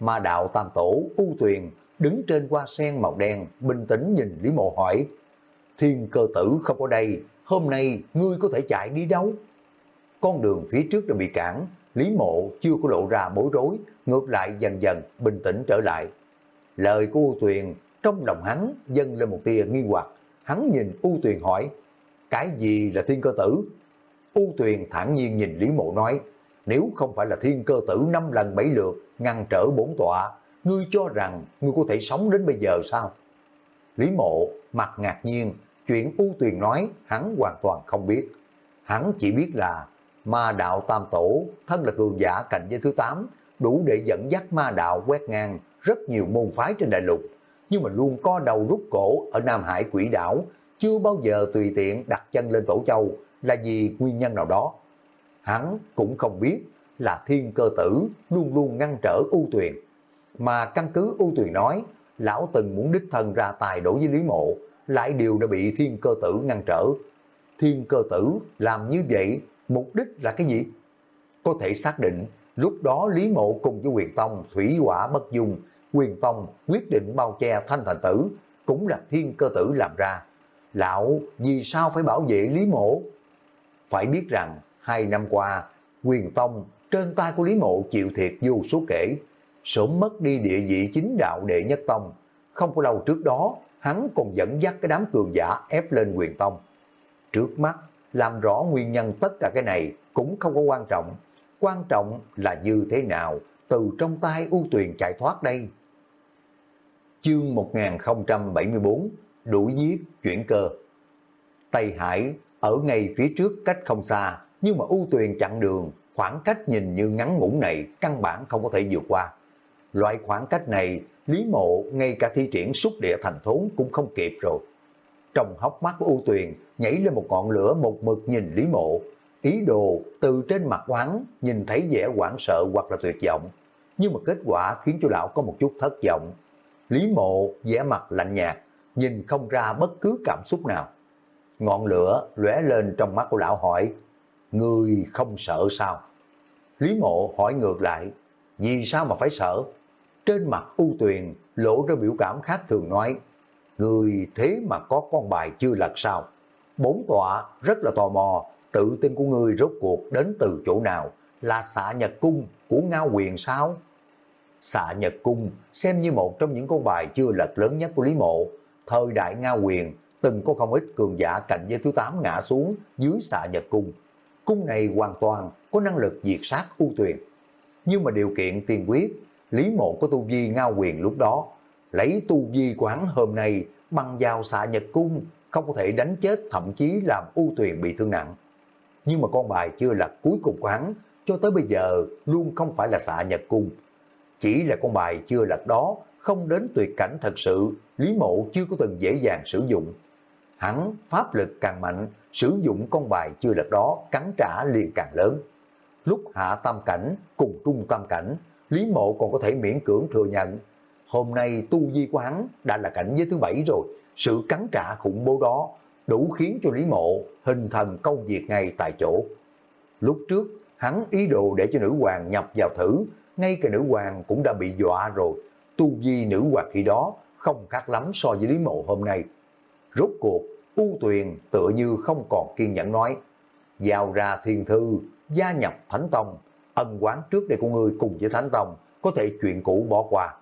Ma đạo tam tổ U Tuyền đứng trên hoa sen màu đen, bình tĩnh nhìn Lý Mộ hỏi, Thiên cơ tử không có đây, hôm nay ngươi có thể chạy đi đâu? Con đường phía trước đã bị cản, Lý Mộ chưa có lộ ra bối rối, ngược lại dần dần bình tĩnh trở lại. Lời của U Tuyền trong lòng hắn dâng lên một tia nghi hoặc, hắn nhìn U Tuyền hỏi, cái gì là thiên cơ tử? U Tuyền thản nhiên nhìn Lý Mộ nói, nếu không phải là thiên cơ tử năm lần bảy lượt ngăn trở bốn tọa, ngươi cho rằng ngươi có thể sống đến bây giờ sao? Lý Mộ mặt ngạc nhiên, chuyện U Tuyền nói hắn hoàn toàn không biết. Hắn chỉ biết là ma đạo tam tổ, thân là cường giả cạnh giới thứ 8, đủ để dẫn dắt ma đạo quét ngang rất nhiều môn phái trên đại lục, nhưng mà luôn co đầu rút cổ ở Nam Hải quỷ đảo, chưa bao giờ tùy tiện đặt chân lên tổ châu là vì nguyên nhân nào đó. Hắn cũng không biết là thiên cơ tử luôn luôn ngăn trở ưu tuyền. Mà căn cứ ưu tuyền nói, lão từng muốn đích thân ra tài đổ với Lý Mộ, lại đều đã bị thiên cơ tử ngăn trở. Thiên cơ tử làm như vậy, mục đích là cái gì? Có thể xác định, lúc đó Lý Mộ cùng với quyền tông thủy quả bất dung, quyền tông quyết định bao che thanh thành tử, cũng là thiên cơ tử làm ra. Lão vì sao phải bảo vệ Lý Mộ? Phải biết rằng, hai năm qua, quyền tông trên tay của Lý Mộ chịu thiệt vô số kể, sớm mất đi địa vị chính đạo đệ nhất tông. Không có lâu trước đó, hắn còn dẫn dắt cái đám cường giả ép lên quyền tông. Trước mắt, làm rõ nguyên nhân tất cả cái này cũng không có quan trọng. Quan trọng là như thế nào từ trong tay ưu tuyền chạy thoát đây. Chương 1074 Đuổi giết chuyển cơ Tây Hải ở ngay phía trước cách không xa nhưng mà ưu tuyền chặn đường khoảng cách nhìn như ngắn ngủn này căn bản không có thể vượt qua. Loại khoảng cách này, Lý Mộ ngay cả thi triển xúc địa thành thốn cũng không kịp rồi. Trong hốc mắt của ưu Tuyền nhảy lên một ngọn lửa một mực nhìn Lý Mộ, ý đồ từ trên mặt quán nhìn thấy vẻ hoảng sợ hoặc là tuyệt vọng. Nhưng mà kết quả khiến cho lão có một chút thất vọng. Lý Mộ vẻ mặt lạnh nhạt, nhìn không ra bất cứ cảm xúc nào. Ngọn lửa lóe lên trong mắt của lão hỏi, Người không sợ sao? Lý Mộ hỏi ngược lại, vì sao mà phải sợ? Trên mặt U Tuyền lộ ra biểu cảm khác thường nói, Người thế mà có con bài chưa lật sao? Bốn tọa rất là tò mò, tự tin của người rốt cuộc đến từ chỗ nào? Là xạ nhật cung của Ngao Quyền sao? Xạ nhật cung xem như một trong những con bài chưa lật lớn nhất của Lý Mộ. Thời đại nga Quyền từng có không ít cường giả cạnh giới thứ 8 ngã xuống dưới xạ nhật cung. Cung này hoàn toàn có năng lực diệt sát ưu tuyền. Nhưng mà điều kiện tiên quyết, Lý Mộ có tu vi nga Quyền lúc đó lấy tu vi của hắn hôm nay băng vào xạ nhật cung, không có thể đánh chết thậm chí làm ưu tuyền bị thương nặng. Nhưng mà con bài chưa lật cuối cùng của hắn, cho tới bây giờ luôn không phải là xạ nhật cung. Chỉ là con bài chưa lật đó, không đến tuyệt cảnh thật sự, Lý Mộ chưa có từng dễ dàng sử dụng. Hắn pháp lực càng mạnh, sử dụng con bài chưa lật đó, cắn trả liền càng lớn. Lúc hạ tam cảnh cùng trung tam cảnh, Lý Mộ còn có thể miễn cưỡng thừa nhận hôm nay tu vi của hắn đã là cảnh giới thứ bảy rồi, sự cắn trả khủng bố đó đủ khiến cho Lý Mộ hình thần câu diệt ngay tại chỗ. Lúc trước, hắn ý đồ để cho nữ hoàng nhập vào thử, ngay cả nữ hoàng cũng đã bị dọa rồi. Tu vi nữ hoàng khi đó không khác lắm so với Lý Mộ hôm nay. Rốt cuộc, U Tuyền tựa như không còn kiên nhẫn nói, giao ra thiên thư, gia nhập Thánh Tông, ân quán trước đây của ngươi cùng với Thánh Tông, có thể chuyện cũ bỏ qua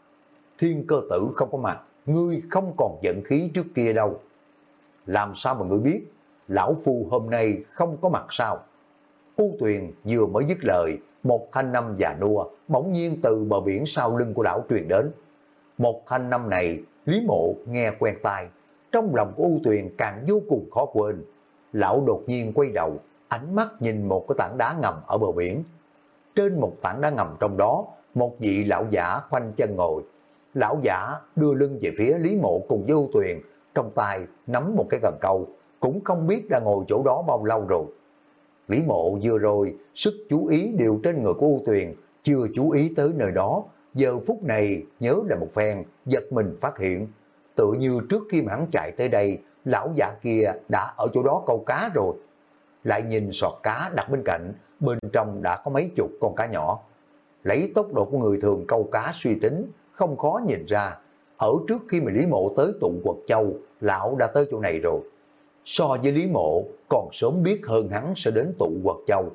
thiên cơ tử không có mặt, ngươi không còn giận khí trước kia đâu. Làm sao mà ngươi biết, lão phu hôm nay không có mặt sao? U Tuyền vừa mới dứt lời, một thanh năm già nua bỗng nhiên từ bờ biển sau lưng của lão truyền đến. Một thanh năm này, Lý Mộ nghe quen tai, trong lòng của U Tuyền càng vô cùng khó quên. Lão đột nhiên quay đầu, ánh mắt nhìn một cái tảng đá ngầm ở bờ biển. Trên một tảng đá ngầm trong đó, một vị lão giả khoanh chân ngồi, Lão giả đưa lưng về phía Lý Mộ cùng với u Tuyền, trong tay nắm một cái cần câu, cũng không biết đã ngồi chỗ đó bao lâu rồi. Lý Mộ vừa rồi, sức chú ý đều trên người của U Tuyền, chưa chú ý tới nơi đó, giờ phút này nhớ là một phen, giật mình phát hiện, tự như trước khi mà hắn chạy tới đây, lão giả kia đã ở chỗ đó câu cá rồi. Lại nhìn sọt cá đặt bên cạnh, bên trong đã có mấy chục con cá nhỏ. Lấy tốc độ của người thường câu cá suy tính, không khó nhìn ra, ở trước khi mà Lý Mộ tới tụ quật châu, lão đã tới chỗ này rồi. So với Lý Mộ, còn sớm biết hơn hắn sẽ đến tụ quật châu.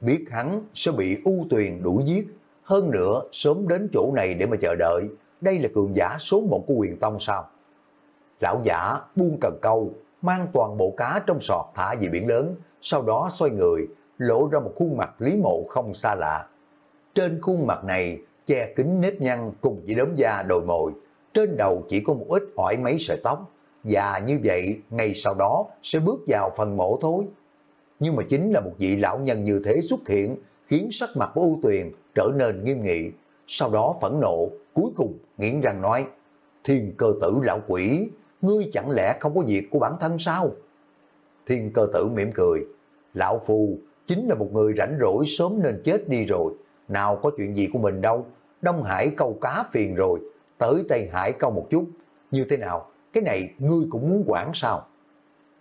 Biết hắn sẽ bị ưu Tuyền đuổi giết, hơn nữa sớm đến chỗ này để mà chờ đợi, đây là cường giả số một của quyền tông sao? Lão giả buông cần câu, mang toàn bộ cá trong sọt thả về biển lớn, sau đó xoay người, lộ ra một khuôn mặt Lý Mộ không xa lạ. Trên khuôn mặt này che kính nếp nhăn cùng với đốm da đồi mồi, trên đầu chỉ có một ít ỏi mấy sợi tóc, và như vậy ngay sau đó sẽ bước vào phần mổ thôi. Nhưng mà chính là một vị lão nhân như thế xuất hiện, khiến sắc mặt của ưu tuyền trở nên nghiêm nghị, sau đó phẫn nộ, cuối cùng nghiến răng nói, thiên cơ tử lão quỷ, ngươi chẳng lẽ không có việc của bản thân sao? Thiên cơ tử mỉm cười, lão phù chính là một người rảnh rỗi sớm nên chết đi rồi, nào có chuyện gì của mình đâu, Đông Hải câu cá phiền rồi, tới Tây Hải câu một chút. Như thế nào? Cái này ngươi cũng muốn quản sao?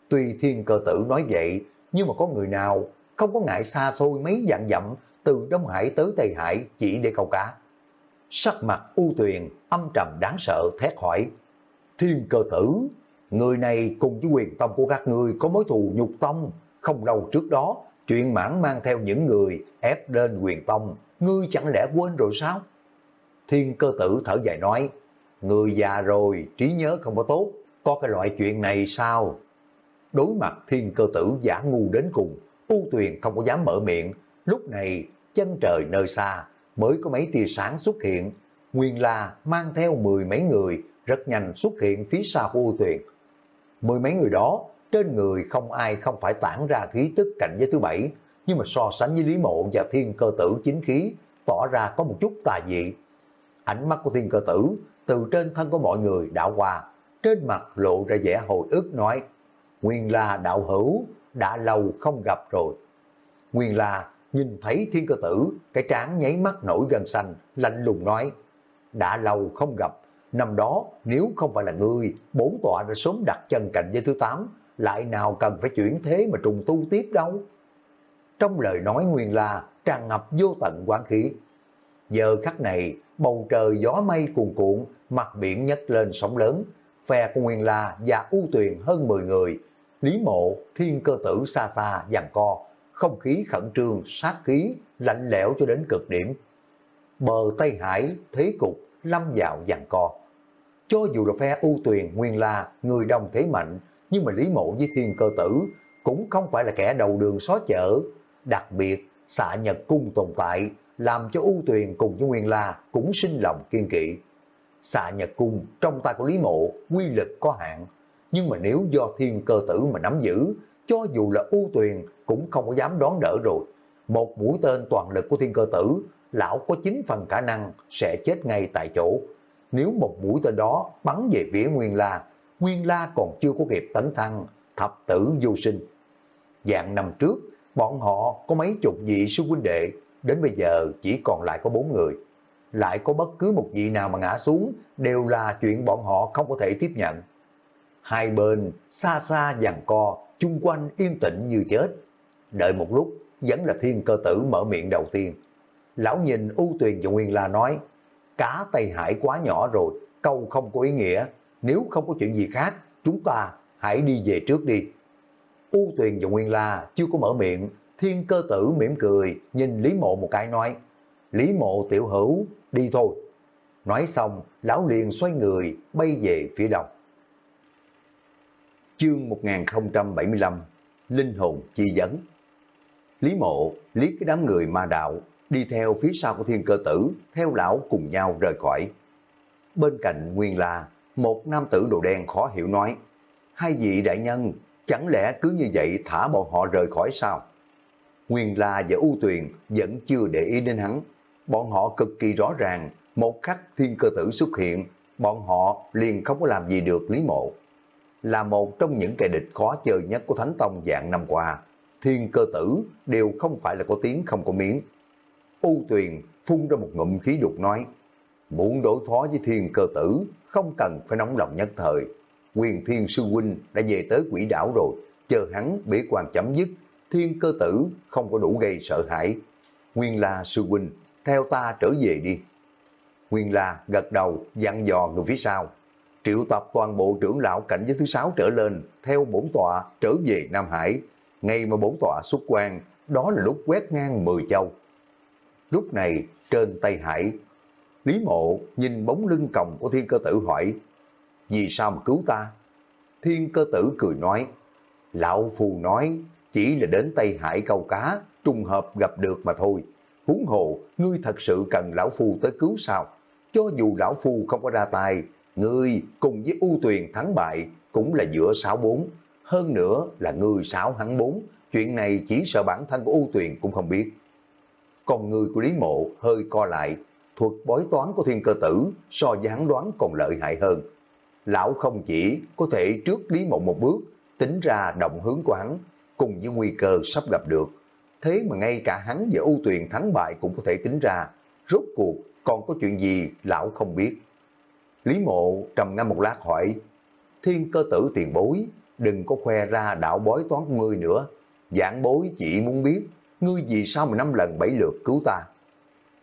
Tuy thiên cơ tử nói vậy, nhưng mà có người nào không có ngại xa xôi mấy dặn dặm từ Đông Hải tới Tây Hải chỉ để câu cá. Sắc mặt u tuyền, âm trầm đáng sợ thét hỏi. Thiên cơ tử, người này cùng với quyền tông của các ngươi có mối thù nhục tông. Không lâu trước đó, chuyện mãn mang theo những người ép lên quyền tông, ngươi chẳng lẽ quên rồi sao? Thiên cơ tử thở dài nói, người già rồi, trí nhớ không có tốt, có cái loại chuyện này sao? Đối mặt thiên cơ tử giả ngu đến cùng, U Tuyền không có dám mở miệng, lúc này chân trời nơi xa mới có mấy tia sáng xuất hiện, Nguyên La mang theo mười mấy người rất nhanh xuất hiện phía sau của U Tuyền. Mười mấy người đó, trên người không ai không phải tản ra khí tức cạnh với thứ bảy, nhưng mà so sánh với Lý Mộ và Thiên Cơ Tử chính khí, tỏ ra có một chút tà dị. Ánh mắt của thiên cơ tử từ trên thân của mọi người đạo qua, trên mặt lộ ra vẻ hồi ức nói, Nguyên là đạo hữu, đã lâu không gặp rồi. Nguyên là nhìn thấy thiên cơ tử, cái trán nháy mắt nổi gần xanh, lạnh lùng nói, đã lâu không gặp, năm đó nếu không phải là ngươi, bốn tọa đã sớm đặt chân cạnh với thứ tám, lại nào cần phải chuyển thế mà trùng tu tiếp đâu. Trong lời nói Nguyên là tràn ngập vô tận quán khí. Giờ khắc này, bầu trời gió mây cuồn cuộn, mặt biển nhấc lên sóng lớn, phe của Nguyên La và U Tuyền hơn 10 người, Lý Mộ, Thiên Cơ Tử xa xa giằng co, không khí khẩn trương, sát khí, lạnh lẽo cho đến cực điểm. Bờ Tây Hải, thế cục, lâm vào giằng co. Cho dù là phe U Tuyền, Nguyên La, người đông thế mạnh, nhưng mà Lý Mộ với Thiên Cơ Tử cũng không phải là kẻ đầu đường xó chở. Đặc biệt, xạ nhật cung tồn tại, làm cho U Tuyền cùng với Nguyên La cũng sinh lòng kiên kỵ. Xạ nhật cung trong tay của Lý Mộ quy lực có hạn, nhưng mà nếu do thiên cơ tử mà nắm giữ, cho dù là U Tuyền cũng không có dám đón đỡ rồi. Một mũi tên toàn lực của thiên cơ tử, lão có 9 phần khả năng sẽ chết ngay tại chỗ. Nếu một mũi tên đó bắn về phía Nguyên La, Nguyên La còn chưa có kịp tấn thăng, thập tử vô sinh. Dạng năm trước, bọn họ có mấy chục vị sư huynh đệ, đến bây giờ chỉ còn lại có bốn người. Lại có bất cứ một vị nào mà ngã xuống đều là chuyện bọn họ không có thể tiếp nhận. Hai bên xa xa dàn co, chung quanh yên tĩnh như chết. Đợi một lúc, vẫn là thiên cơ tử mở miệng đầu tiên. Lão nhìn ưu tuyền và Nguyên La nói, cá Tây Hải quá nhỏ rồi, câu không có ý nghĩa. Nếu không có chuyện gì khác, chúng ta hãy đi về trước đi. U Tuyền và Nguyên La chưa có mở miệng, thiên cơ tử mỉm cười, nhìn Lý Mộ một cái nói, Lý Mộ tiểu hữu, đi thôi. Nói xong, lão liền xoay người, bay về phía đông. Chương 1075 Linh hồn chi vấn Lý Mộ liếc cái đám người ma đạo, đi theo phía sau của thiên cơ tử, theo lão cùng nhau rời khỏi. Bên cạnh Nguyên La, một nam tử đồ đen khó hiểu nói, hai vị đại nhân, chẳng lẽ cứ như vậy thả bọn họ rời khỏi sao? Nguyên La và U Tuyền vẫn chưa để ý đến hắn. Bọn họ cực kỳ rõ ràng, một khắc thiên cơ tử xuất hiện, bọn họ liền không có làm gì được Lý Mộ. Là một trong những kẻ địch khó chơi nhất của Thánh Tông dạng năm qua, thiên cơ tử đều không phải là có tiếng không có miếng. U Tuyền phun ra một ngụm khí đục nói, muốn đối phó với thiên cơ tử, không cần phải nóng lòng nhất thời. Quyền thiên sư huynh đã về tới quỷ đảo rồi, chờ hắn bế quan chấm dứt, thiên cơ tử không có đủ gây sợ hãi. Nguyên la sư huynh, theo ta trở về đi. Nguyên la gật đầu, dặn dò người phía sau. Triệu tập toàn bộ trưởng lão cảnh giới thứ sáu trở lên, theo bổn tọa trở về Nam Hải. Ngày mà bổn tọa xuất quan, đó là lúc quét ngang mười châu. Lúc này, trên Tây Hải, Lý Mộ nhìn bóng lưng còng của thiên cơ tử hỏi, vì sao mà cứu ta? Thiên cơ tử cười nói, Lão Phù nói, chỉ là đến Tây Hải câu cá, trùng hợp gặp được mà thôi. Huống hồ, ngươi thật sự cần Lão Phu tới cứu sao? Cho dù Lão Phu không có ra tay, ngươi cùng với U Tuyền thắng bại cũng là giữa 6-4. Hơn nữa là ngươi 6 hắn 4. Chuyện này chỉ sợ bản thân của U Tuyền cũng không biết. Còn người của Lý Mộ hơi co lại, thuật bói toán của thiên cơ tử so với hắn đoán còn lợi hại hơn. Lão không chỉ có thể trước Lý Mộ một bước, tính ra động hướng của hắn, cùng với nguy cơ sắp gặp được. Thế mà ngay cả hắn và ưu tuyền thắng bại cũng có thể tính ra, rốt cuộc còn có chuyện gì lão không biết. Lý mộ trầm ngâm một lát hỏi, thiên cơ tử tiền bối, đừng có khoe ra đạo bói toán của ngươi nữa. Giảng bối chỉ muốn biết, ngươi vì sao mà năm lần bảy lượt cứu ta.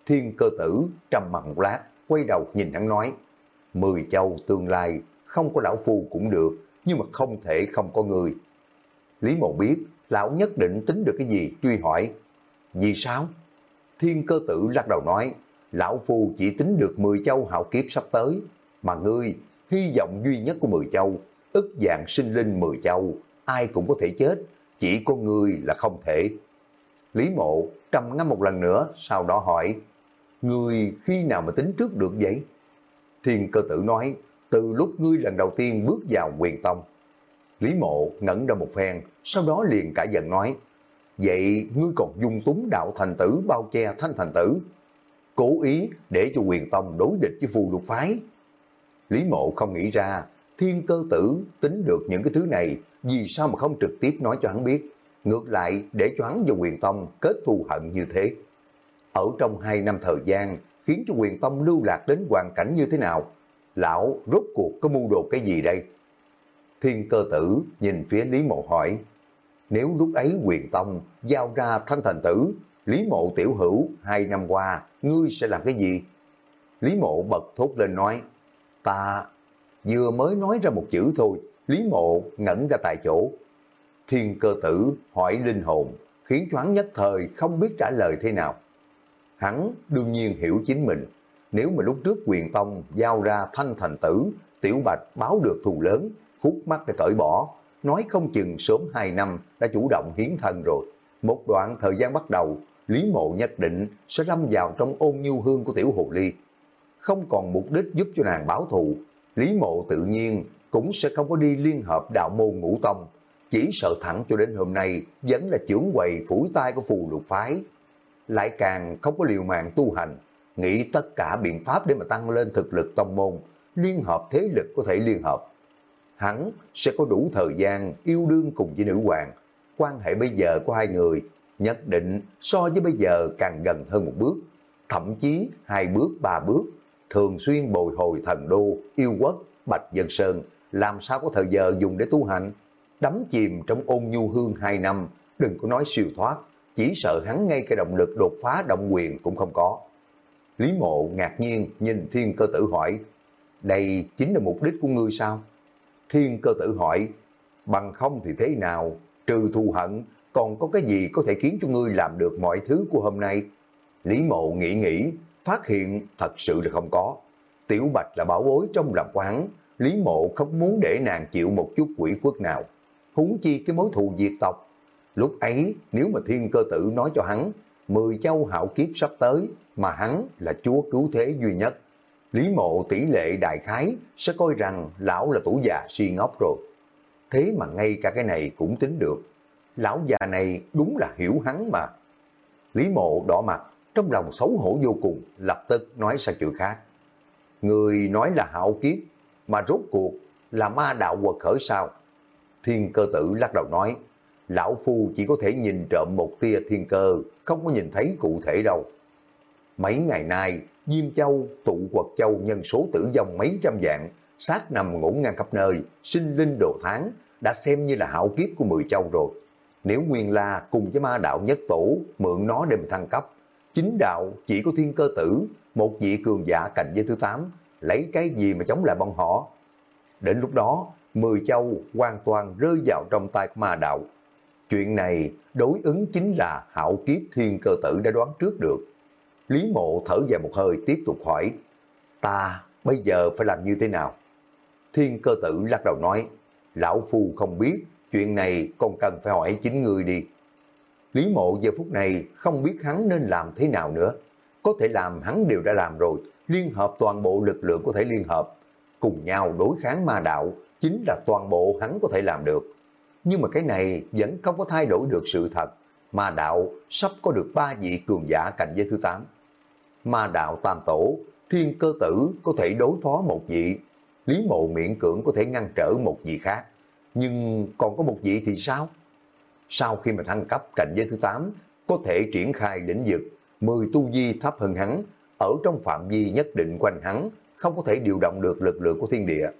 Thiên cơ tử trầm mặt một lát, quay đầu nhìn hắn nói, Mười châu tương lai, không có lão phu cũng được, nhưng mà không thể không có người. Lý Mộ biết, lão nhất định tính được cái gì, truy hỏi. Vì sao? Thiên cơ tử lắc đầu nói, lão phu chỉ tính được 10 châu hạo kiếp sắp tới, mà ngươi, hy vọng duy nhất của 10 châu, ức dạng sinh linh 10 châu, ai cũng có thể chết, chỉ có ngươi là không thể. Lý mộ trầm ngâm một lần nữa, sau đó hỏi, ngươi khi nào mà tính trước được vậy? Thiên cơ tử nói, từ lúc ngươi lần đầu tiên bước vào quyền tông. Lý mộ ngẩn ra một phen, sau đó liền cả giận nói, vậy ngươi còn dung túng đạo thành tử bao che thanh thành tử. cố ý để cho quyền tông đối địch với phù lục phái. Lý mộ không nghĩ ra, thiên cơ tử tính được những cái thứ này, vì sao mà không trực tiếp nói cho hắn biết, ngược lại để cho hắn và quyền tông kết thù hận như thế. Ở trong hai năm thời gian, khiến cho quyền tông lưu lạc đến hoàn cảnh như thế nào? Lão rốt cuộc có mưu đồ cái gì đây? Thiên cơ tử nhìn phía Lý Mộ hỏi, nếu lúc ấy quyền tông giao ra thanh thành tử, Lý Mộ tiểu hữu hai năm qua, ngươi sẽ làm cái gì? Lý Mộ bật thốt lên nói, ta vừa mới nói ra một chữ thôi, Lý Mộ ngẩn ra tại chỗ. Thiên cơ tử hỏi linh hồn, khiến choáng nhất thời không biết trả lời thế nào. Hắn đương nhiên hiểu chính mình, nếu mà lúc trước quyền tông giao ra thanh thành tử, tiểu bạch báo được thù lớn, khúc mắt đã cởi bỏ, nói không chừng sớm 2 năm đã chủ động hiến thân rồi. Một đoạn thời gian bắt đầu, Lý Mộ nhất định sẽ lâm vào trong ôn nhu hương của tiểu hồ ly. Không còn mục đích giúp cho nàng báo thù, Lý Mộ tự nhiên cũng sẽ không có đi liên hợp đạo môn ngũ tông, chỉ sợ thẳng cho đến hôm nay vẫn là trưởng quầy phủi tay của phù lục phái. Lại càng không có liều mạng tu hành, nghĩ tất cả biện pháp để mà tăng lên thực lực tông môn, liên hợp thế lực có thể liên hợp. Hắn sẽ có đủ thời gian yêu đương cùng với nữ hoàng. Quan hệ bây giờ của hai người nhất định so với bây giờ càng gần hơn một bước, thậm chí hai bước ba bước, thường xuyên bồi hồi thần đô, yêu quốc, bạch dân sơn, làm sao có thời giờ dùng để tu hành. Đắm chìm trong ôn nhu hương hai năm, đừng có nói siêu thoát, chỉ sợ hắn ngay cái động lực đột phá động quyền cũng không có. Lý mộ ngạc nhiên nhìn thiên cơ tử hỏi, đây chính là mục đích của ngươi sao? Thiên cơ tử hỏi, bằng không thì thế nào, trừ thù hận, còn có cái gì có thể khiến cho ngươi làm được mọi thứ của hôm nay? Lý mộ nghĩ nghĩ, phát hiện thật sự là không có. Tiểu Bạch là bảo bối trong lòng quán, Lý mộ không muốn để nàng chịu một chút quỷ khuất nào. Huống chi cái mối thù diệt tộc. Lúc ấy, nếu mà thiên cơ tử nói cho hắn, mười châu hạo kiếp sắp tới, mà hắn là chúa cứu thế duy nhất. Lý mộ tỷ lệ đại khái sẽ coi rằng lão là tủ già suy ngốc rồi. Thế mà ngay cả cái này cũng tính được. Lão già này đúng là hiểu hắn mà. Lý mộ đỏ mặt, trong lòng xấu hổ vô cùng, lập tức nói sang chuyện khác. Người nói là hạo kiếp, mà rốt cuộc là ma đạo quật khởi sao? Thiên cơ tử lắc đầu nói, lão phu chỉ có thể nhìn trộm một tia thiên cơ, không có nhìn thấy cụ thể đâu. Mấy ngày nay, Diêm Châu, tụ quật châu nhân số tử vong mấy trăm dạng sát nằm ngủ ngang khắp nơi, sinh linh đồ tháng, đã xem như là hạo kiếp của mười châu rồi. Nếu Nguyên La cùng với ma đạo nhất tổ mượn nó để mà thăng cấp, chính đạo chỉ có thiên cơ tử, một vị cường giả cạnh với thứ tám, lấy cái gì mà chống lại bọn họ. Đến lúc đó, mười châu hoàn toàn rơi vào trong tay của ma đạo. Chuyện này đối ứng chính là hạo kiếp thiên cơ tử đã đoán trước được. Lý mộ thở dài một hơi tiếp tục hỏi, ta bây giờ phải làm như thế nào? Thiên cơ tử lắc đầu nói, lão phu không biết, chuyện này còn cần phải hỏi chính người đi. Lý mộ giờ phút này không biết hắn nên làm thế nào nữa. Có thể làm hắn đều đã làm rồi, liên hợp toàn bộ lực lượng có thể liên hợp. Cùng nhau đối kháng ma đạo chính là toàn bộ hắn có thể làm được. Nhưng mà cái này vẫn không có thay đổi được sự thật. Ma đạo sắp có được ba vị cường giả cạnh giới thứ 8 ma đạo tam tổ, thiên cơ tử có thể đối phó một vị, lý mộ miễn cưỡng có thể ngăn trở một vị khác. Nhưng còn có một vị thì sao? Sau khi mà thăng cấp cạnh giới thứ 8, có thể triển khai đỉnh vực, 10 tu vi thấp hơn hắn, ở trong phạm vi nhất định quanh hắn, không có thể điều động được lực lượng của thiên địa.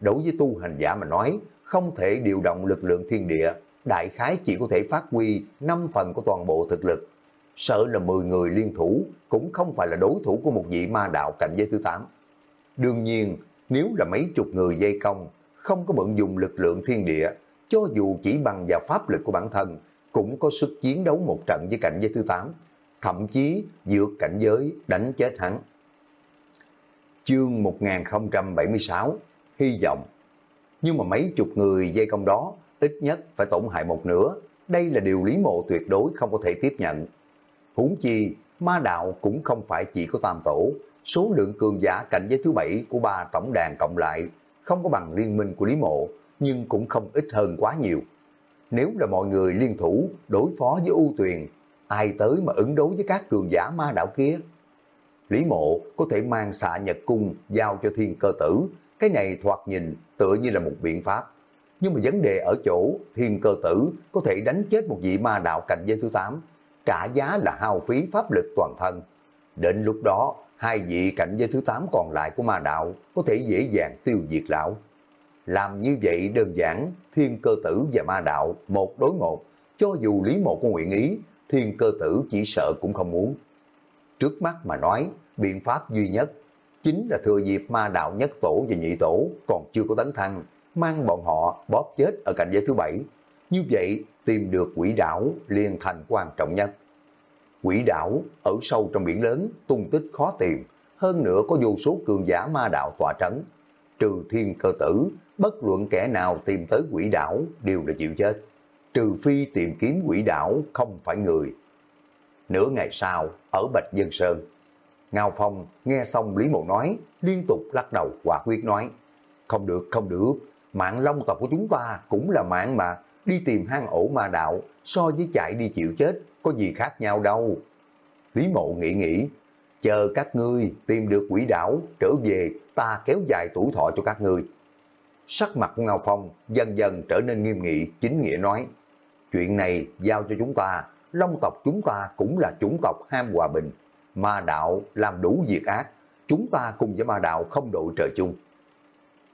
Đối với tu hành giả mà nói, không thể điều động lực lượng thiên địa, đại khái chỉ có thể phát huy 5 phần của toàn bộ thực lực sợ là 10 người liên thủ cũng không phải là đối thủ của một vị ma đạo cảnh giới thứ 8. Đương nhiên, nếu là mấy chục người dây công, không có mượn dùng lực lượng thiên địa, cho dù chỉ bằng vào pháp lực của bản thân, cũng có sức chiến đấu một trận với cảnh giới thứ 8, thậm chí vượt cảnh giới đánh chết hắn. Chương 1076 Hy vọng Nhưng mà mấy chục người dây công đó ít nhất phải tổn hại một nửa. Đây là điều lý mộ tuyệt đối không có thể tiếp nhận. Huống chi, ma đạo cũng không phải chỉ có tam tổ, số lượng cường giả cạnh giới thứ bảy của ba tổng đàn cộng lại không có bằng liên minh của Lý Mộ, nhưng cũng không ít hơn quá nhiều. Nếu là mọi người liên thủ đối phó với ưu tuyền, ai tới mà ứng đối với các cường giả ma đạo kia? Lý Mộ có thể mang xạ nhật cung giao cho thiên cơ tử, cái này thoạt nhìn tựa như là một biện pháp. Nhưng mà vấn đề ở chỗ thiên cơ tử có thể đánh chết một vị ma đạo cảnh giới thứ 8, trả giá là hao phí pháp lực toàn thân. Đến lúc đó, hai vị cảnh giới thứ 8 còn lại của ma đạo có thể dễ dàng tiêu diệt lão. Làm như vậy đơn giản, thiên cơ tử và ma đạo một đối một, cho dù Lý Mộ có nguyện ý, thiên cơ tử chỉ sợ cũng không muốn. Trước mắt mà nói, biện pháp duy nhất chính là thừa dịp ma đạo nhất tổ và nhị tổ còn chưa có tấn thăng, mang bọn họ bóp chết ở cảnh giới thứ bảy. Như vậy, tìm được quỷ đảo liền thành quan trọng nhất. Quỷ đảo ở sâu trong biển lớn, tung tích khó tìm, hơn nữa có vô số cường giả ma đạo tỏa trấn. Trừ thiên cơ tử, bất luận kẻ nào tìm tới quỷ đảo đều là chịu chết. Trừ phi tìm kiếm quỷ đảo không phải người. Nửa ngày sau, ở Bạch Dân Sơn, Ngao Phong nghe xong Lý Mộ nói, liên tục lắc đầu quả quyết nói, không được, không được, mạng long tộc của chúng ta cũng là mạng mà, đi tìm hang ổ ma đạo, so với chạy đi chịu chết, có gì khác nhau đâu. Lý Mộ nghĩ nghĩ, chờ các ngươi tìm được quỷ đảo, trở về ta kéo dài tuổi thọ cho các ngươi. Sắc mặt của Ngao Phong dần dần trở nên nghiêm nghị, chính nghĩa nói, chuyện này giao cho chúng ta, long tộc chúng ta cũng là chủng tộc ham hòa bình, ma đạo làm đủ việc ác, chúng ta cùng với ma đạo không đội trời chung.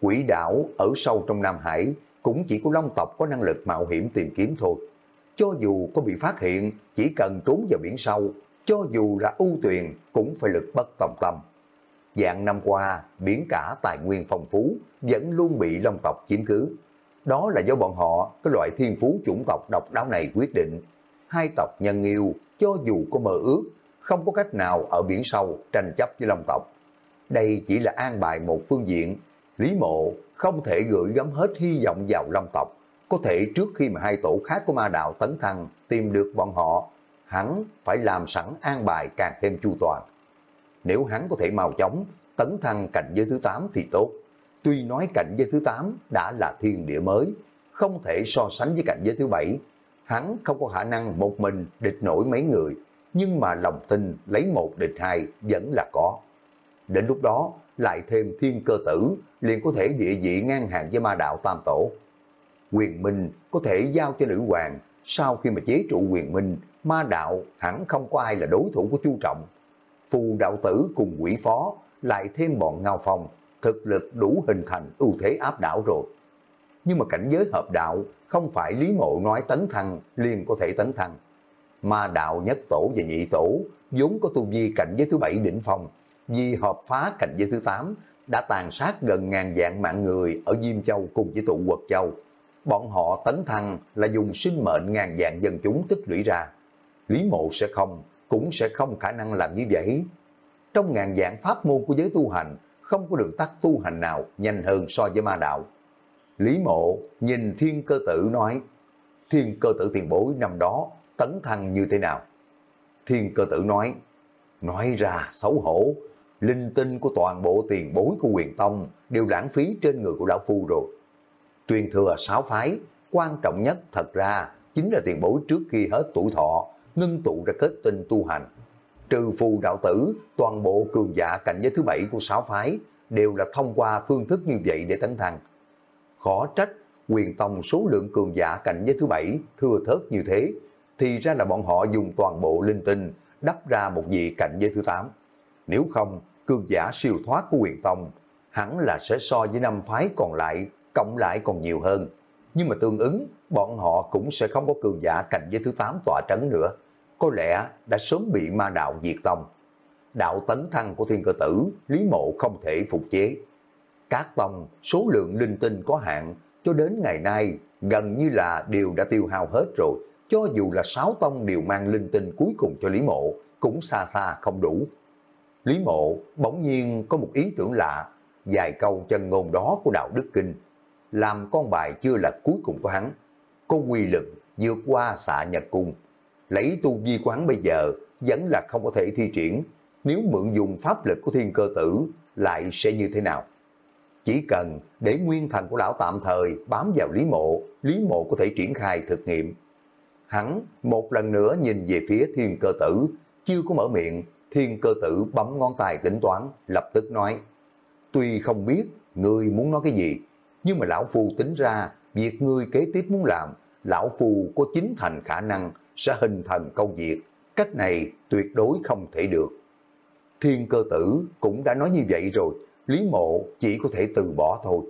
Quỷ đảo ở sâu trong Nam Hải cũng chỉ có long tộc có năng lực mạo hiểm tìm kiếm thôi. Cho dù có bị phát hiện, chỉ cần trốn vào biển sâu, cho dù là ưu tuyền cũng phải lực bất tòng tâm. Dạng năm qua, biển cả tài nguyên phong phú vẫn luôn bị long tộc chiếm cứ. Đó là do bọn họ, cái loại thiên phú chủng tộc độc đáo này quyết định. Hai tộc nhân yêu, cho dù có mơ ước, không có cách nào ở biển sâu tranh chấp với Long tộc. Đây chỉ là an bài một phương diện, Lý Mộ không thể gửi gắm hết hy vọng vào Long tộc. Có thể trước khi mà hai tổ khác của ma đạo tấn thăng tìm được bọn họ, hắn phải làm sẵn an bài càng thêm chu toàn. Nếu hắn có thể mau chóng tấn thăng cảnh giới thứ 8 thì tốt. Tuy nói cảnh giới thứ 8 đã là thiên địa mới, không thể so sánh với cảnh giới thứ 7. Hắn không có khả năng một mình địch nổi mấy người, nhưng mà lòng tin lấy một địch hai vẫn là có. Đến lúc đó, lại thêm thiên cơ tử, liền có thể địa vị ngang hàng với ma đạo tam tổ. Quyền minh có thể giao cho nữ hoàng, sau khi mà chế trụ quyền minh, ma đạo hẳn không có ai là đối thủ của Chu Trọng. Phù đạo tử cùng quỷ phó, lại thêm bọn ngao phong, thực lực đủ hình thành ưu thế áp đảo rồi. Nhưng mà cảnh giới hợp đạo không phải Lý Mộ nói tấn thăng liền có thể tấn thăng ma đạo nhất tổ và nhị tổ vốn có tu vi cảnh giới thứ bảy đỉnh phong, vì hợp phá cảnh giới thứ tám đã tàn sát gần ngàn dạng mạng người ở Diêm Châu cùng với tụ quật châu. Bọn họ tấn thăng là dùng sinh mệnh ngàn dạng dân chúng tích lũy ra. Lý mộ sẽ không, cũng sẽ không khả năng làm như vậy. Trong ngàn dạng pháp môn của giới tu hành, không có đường tắt tu hành nào nhanh hơn so với ma đạo. Lý mộ nhìn thiên cơ tử nói, thiên cơ tử tiền bối năm đó tấn thăng như thế nào? Thiên cơ tử nói, nói ra xấu hổ, linh tinh của toàn bộ tiền bối của quyền tông đều lãng phí trên người của lão phu rồi. Truyền thừa sáu phái, quan trọng nhất thật ra chính là tiền bối trước khi hết tuổi thọ, ngưng tụ ra kết tinh tu hành. Trừ phù đạo tử, toàn bộ cường giả cảnh giới thứ bảy của sáu phái đều là thông qua phương thức như vậy để tấn thăng. Khó trách quyền tông số lượng cường giả cảnh giới thứ bảy thưa thớt như thế, thì ra là bọn họ dùng toàn bộ linh tinh đắp ra một vị cảnh giới thứ tám. Nếu không, cường giả siêu thoát của quyền tông hẳn là sẽ so với năm phái còn lại, cộng lại còn nhiều hơn. Nhưng mà tương ứng, bọn họ cũng sẽ không có cường giả cạnh với thứ 8 tòa trấn nữa. Có lẽ đã sớm bị ma đạo diệt tông. Đạo tấn thăng của thiên cơ tử, Lý Mộ không thể phục chế. Các tông, số lượng linh tinh có hạn, cho đến ngày nay gần như là đều đã tiêu hao hết rồi cho dù là sáu tông đều mang linh tinh cuối cùng cho Lý Mộ, cũng xa xa không đủ. Lý Mộ bỗng nhiên có một ý tưởng lạ, vài câu chân ngôn đó của Đạo Đức Kinh, làm con bài chưa là cuối cùng của hắn, có quy lực vượt qua xạ nhật cung. Lấy tu vi của hắn bây giờ vẫn là không có thể thi triển, nếu mượn dùng pháp lực của thiên cơ tử lại sẽ như thế nào? Chỉ cần để nguyên thần của lão tạm thời bám vào Lý Mộ, Lý Mộ có thể triển khai thực nghiệm hắn một lần nữa nhìn về phía thiên cơ tử, chưa có mở miệng, thiên cơ tử bấm ngón tay tính toán, lập tức nói, tuy không biết ngươi muốn nói cái gì, nhưng mà lão phu tính ra việc ngươi kế tiếp muốn làm, lão phu có chính thành khả năng sẽ hình thành công việc, cách này tuyệt đối không thể được. Thiên cơ tử cũng đã nói như vậy rồi, Lý Mộ chỉ có thể từ bỏ thôi.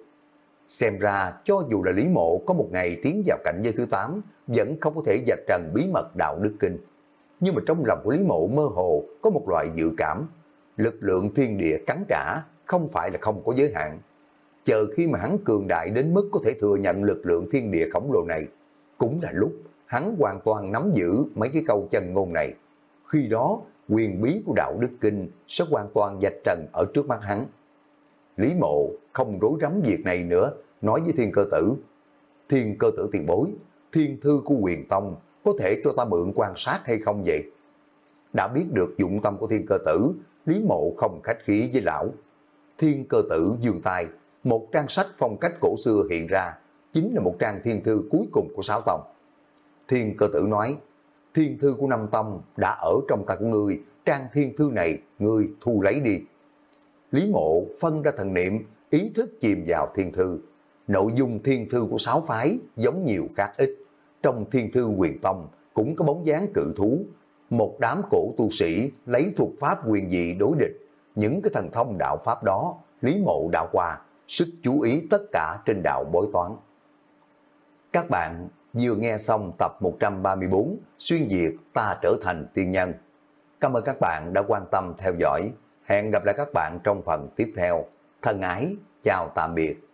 Xem ra cho dù là Lý Mộ có một ngày tiến vào cảnh giới thứ 8, vẫn không có thể dạch trần bí mật đạo đức kinh. Nhưng mà trong lòng của Lý Mộ mơ hồ có một loại dự cảm. Lực lượng thiên địa cắn trả không phải là không có giới hạn. Chờ khi mà hắn cường đại đến mức có thể thừa nhận lực lượng thiên địa khổng lồ này, cũng là lúc hắn hoàn toàn nắm giữ mấy cái câu chân ngôn này. Khi đó, quyền bí của đạo đức kinh sẽ hoàn toàn dạch trần ở trước mắt hắn. Lý mộ không rối rắm việc này nữa, nói với thiên cơ tử. Thiên cơ tử tiền bối, thiên thư của quyền tông có thể cho ta mượn quan sát hay không vậy? Đã biết được dụng tâm của thiên cơ tử, Lý mộ không khách khí với lão. Thiên cơ tử dương tay, một trang sách phong cách cổ xưa hiện ra, chính là một trang thiên thư cuối cùng của sáu tông. Thiên cơ tử nói, thiên thư của năm tông đã ở trong tay của ngươi, trang thiên thư này ngươi thu lấy đi. Lý mộ phân ra thần niệm, ý thức chìm vào thiên thư. Nội dung thiên thư của sáu phái giống nhiều khác ít. Trong thiên thư quyền tông cũng có bóng dáng cự thú. Một đám cổ tu sĩ lấy thuộc pháp quyền dị đối địch. Những cái thần thông đạo pháp đó, Lý mộ đạo qua, sức chú ý tất cả trên đạo bối toán. Các bạn vừa nghe xong tập 134 Xuyên Việt ta trở thành tiên nhân. Cảm ơn các bạn đã quan tâm theo dõi. Hẹn gặp lại các bạn trong phần tiếp theo. Thân ái, chào tạm biệt.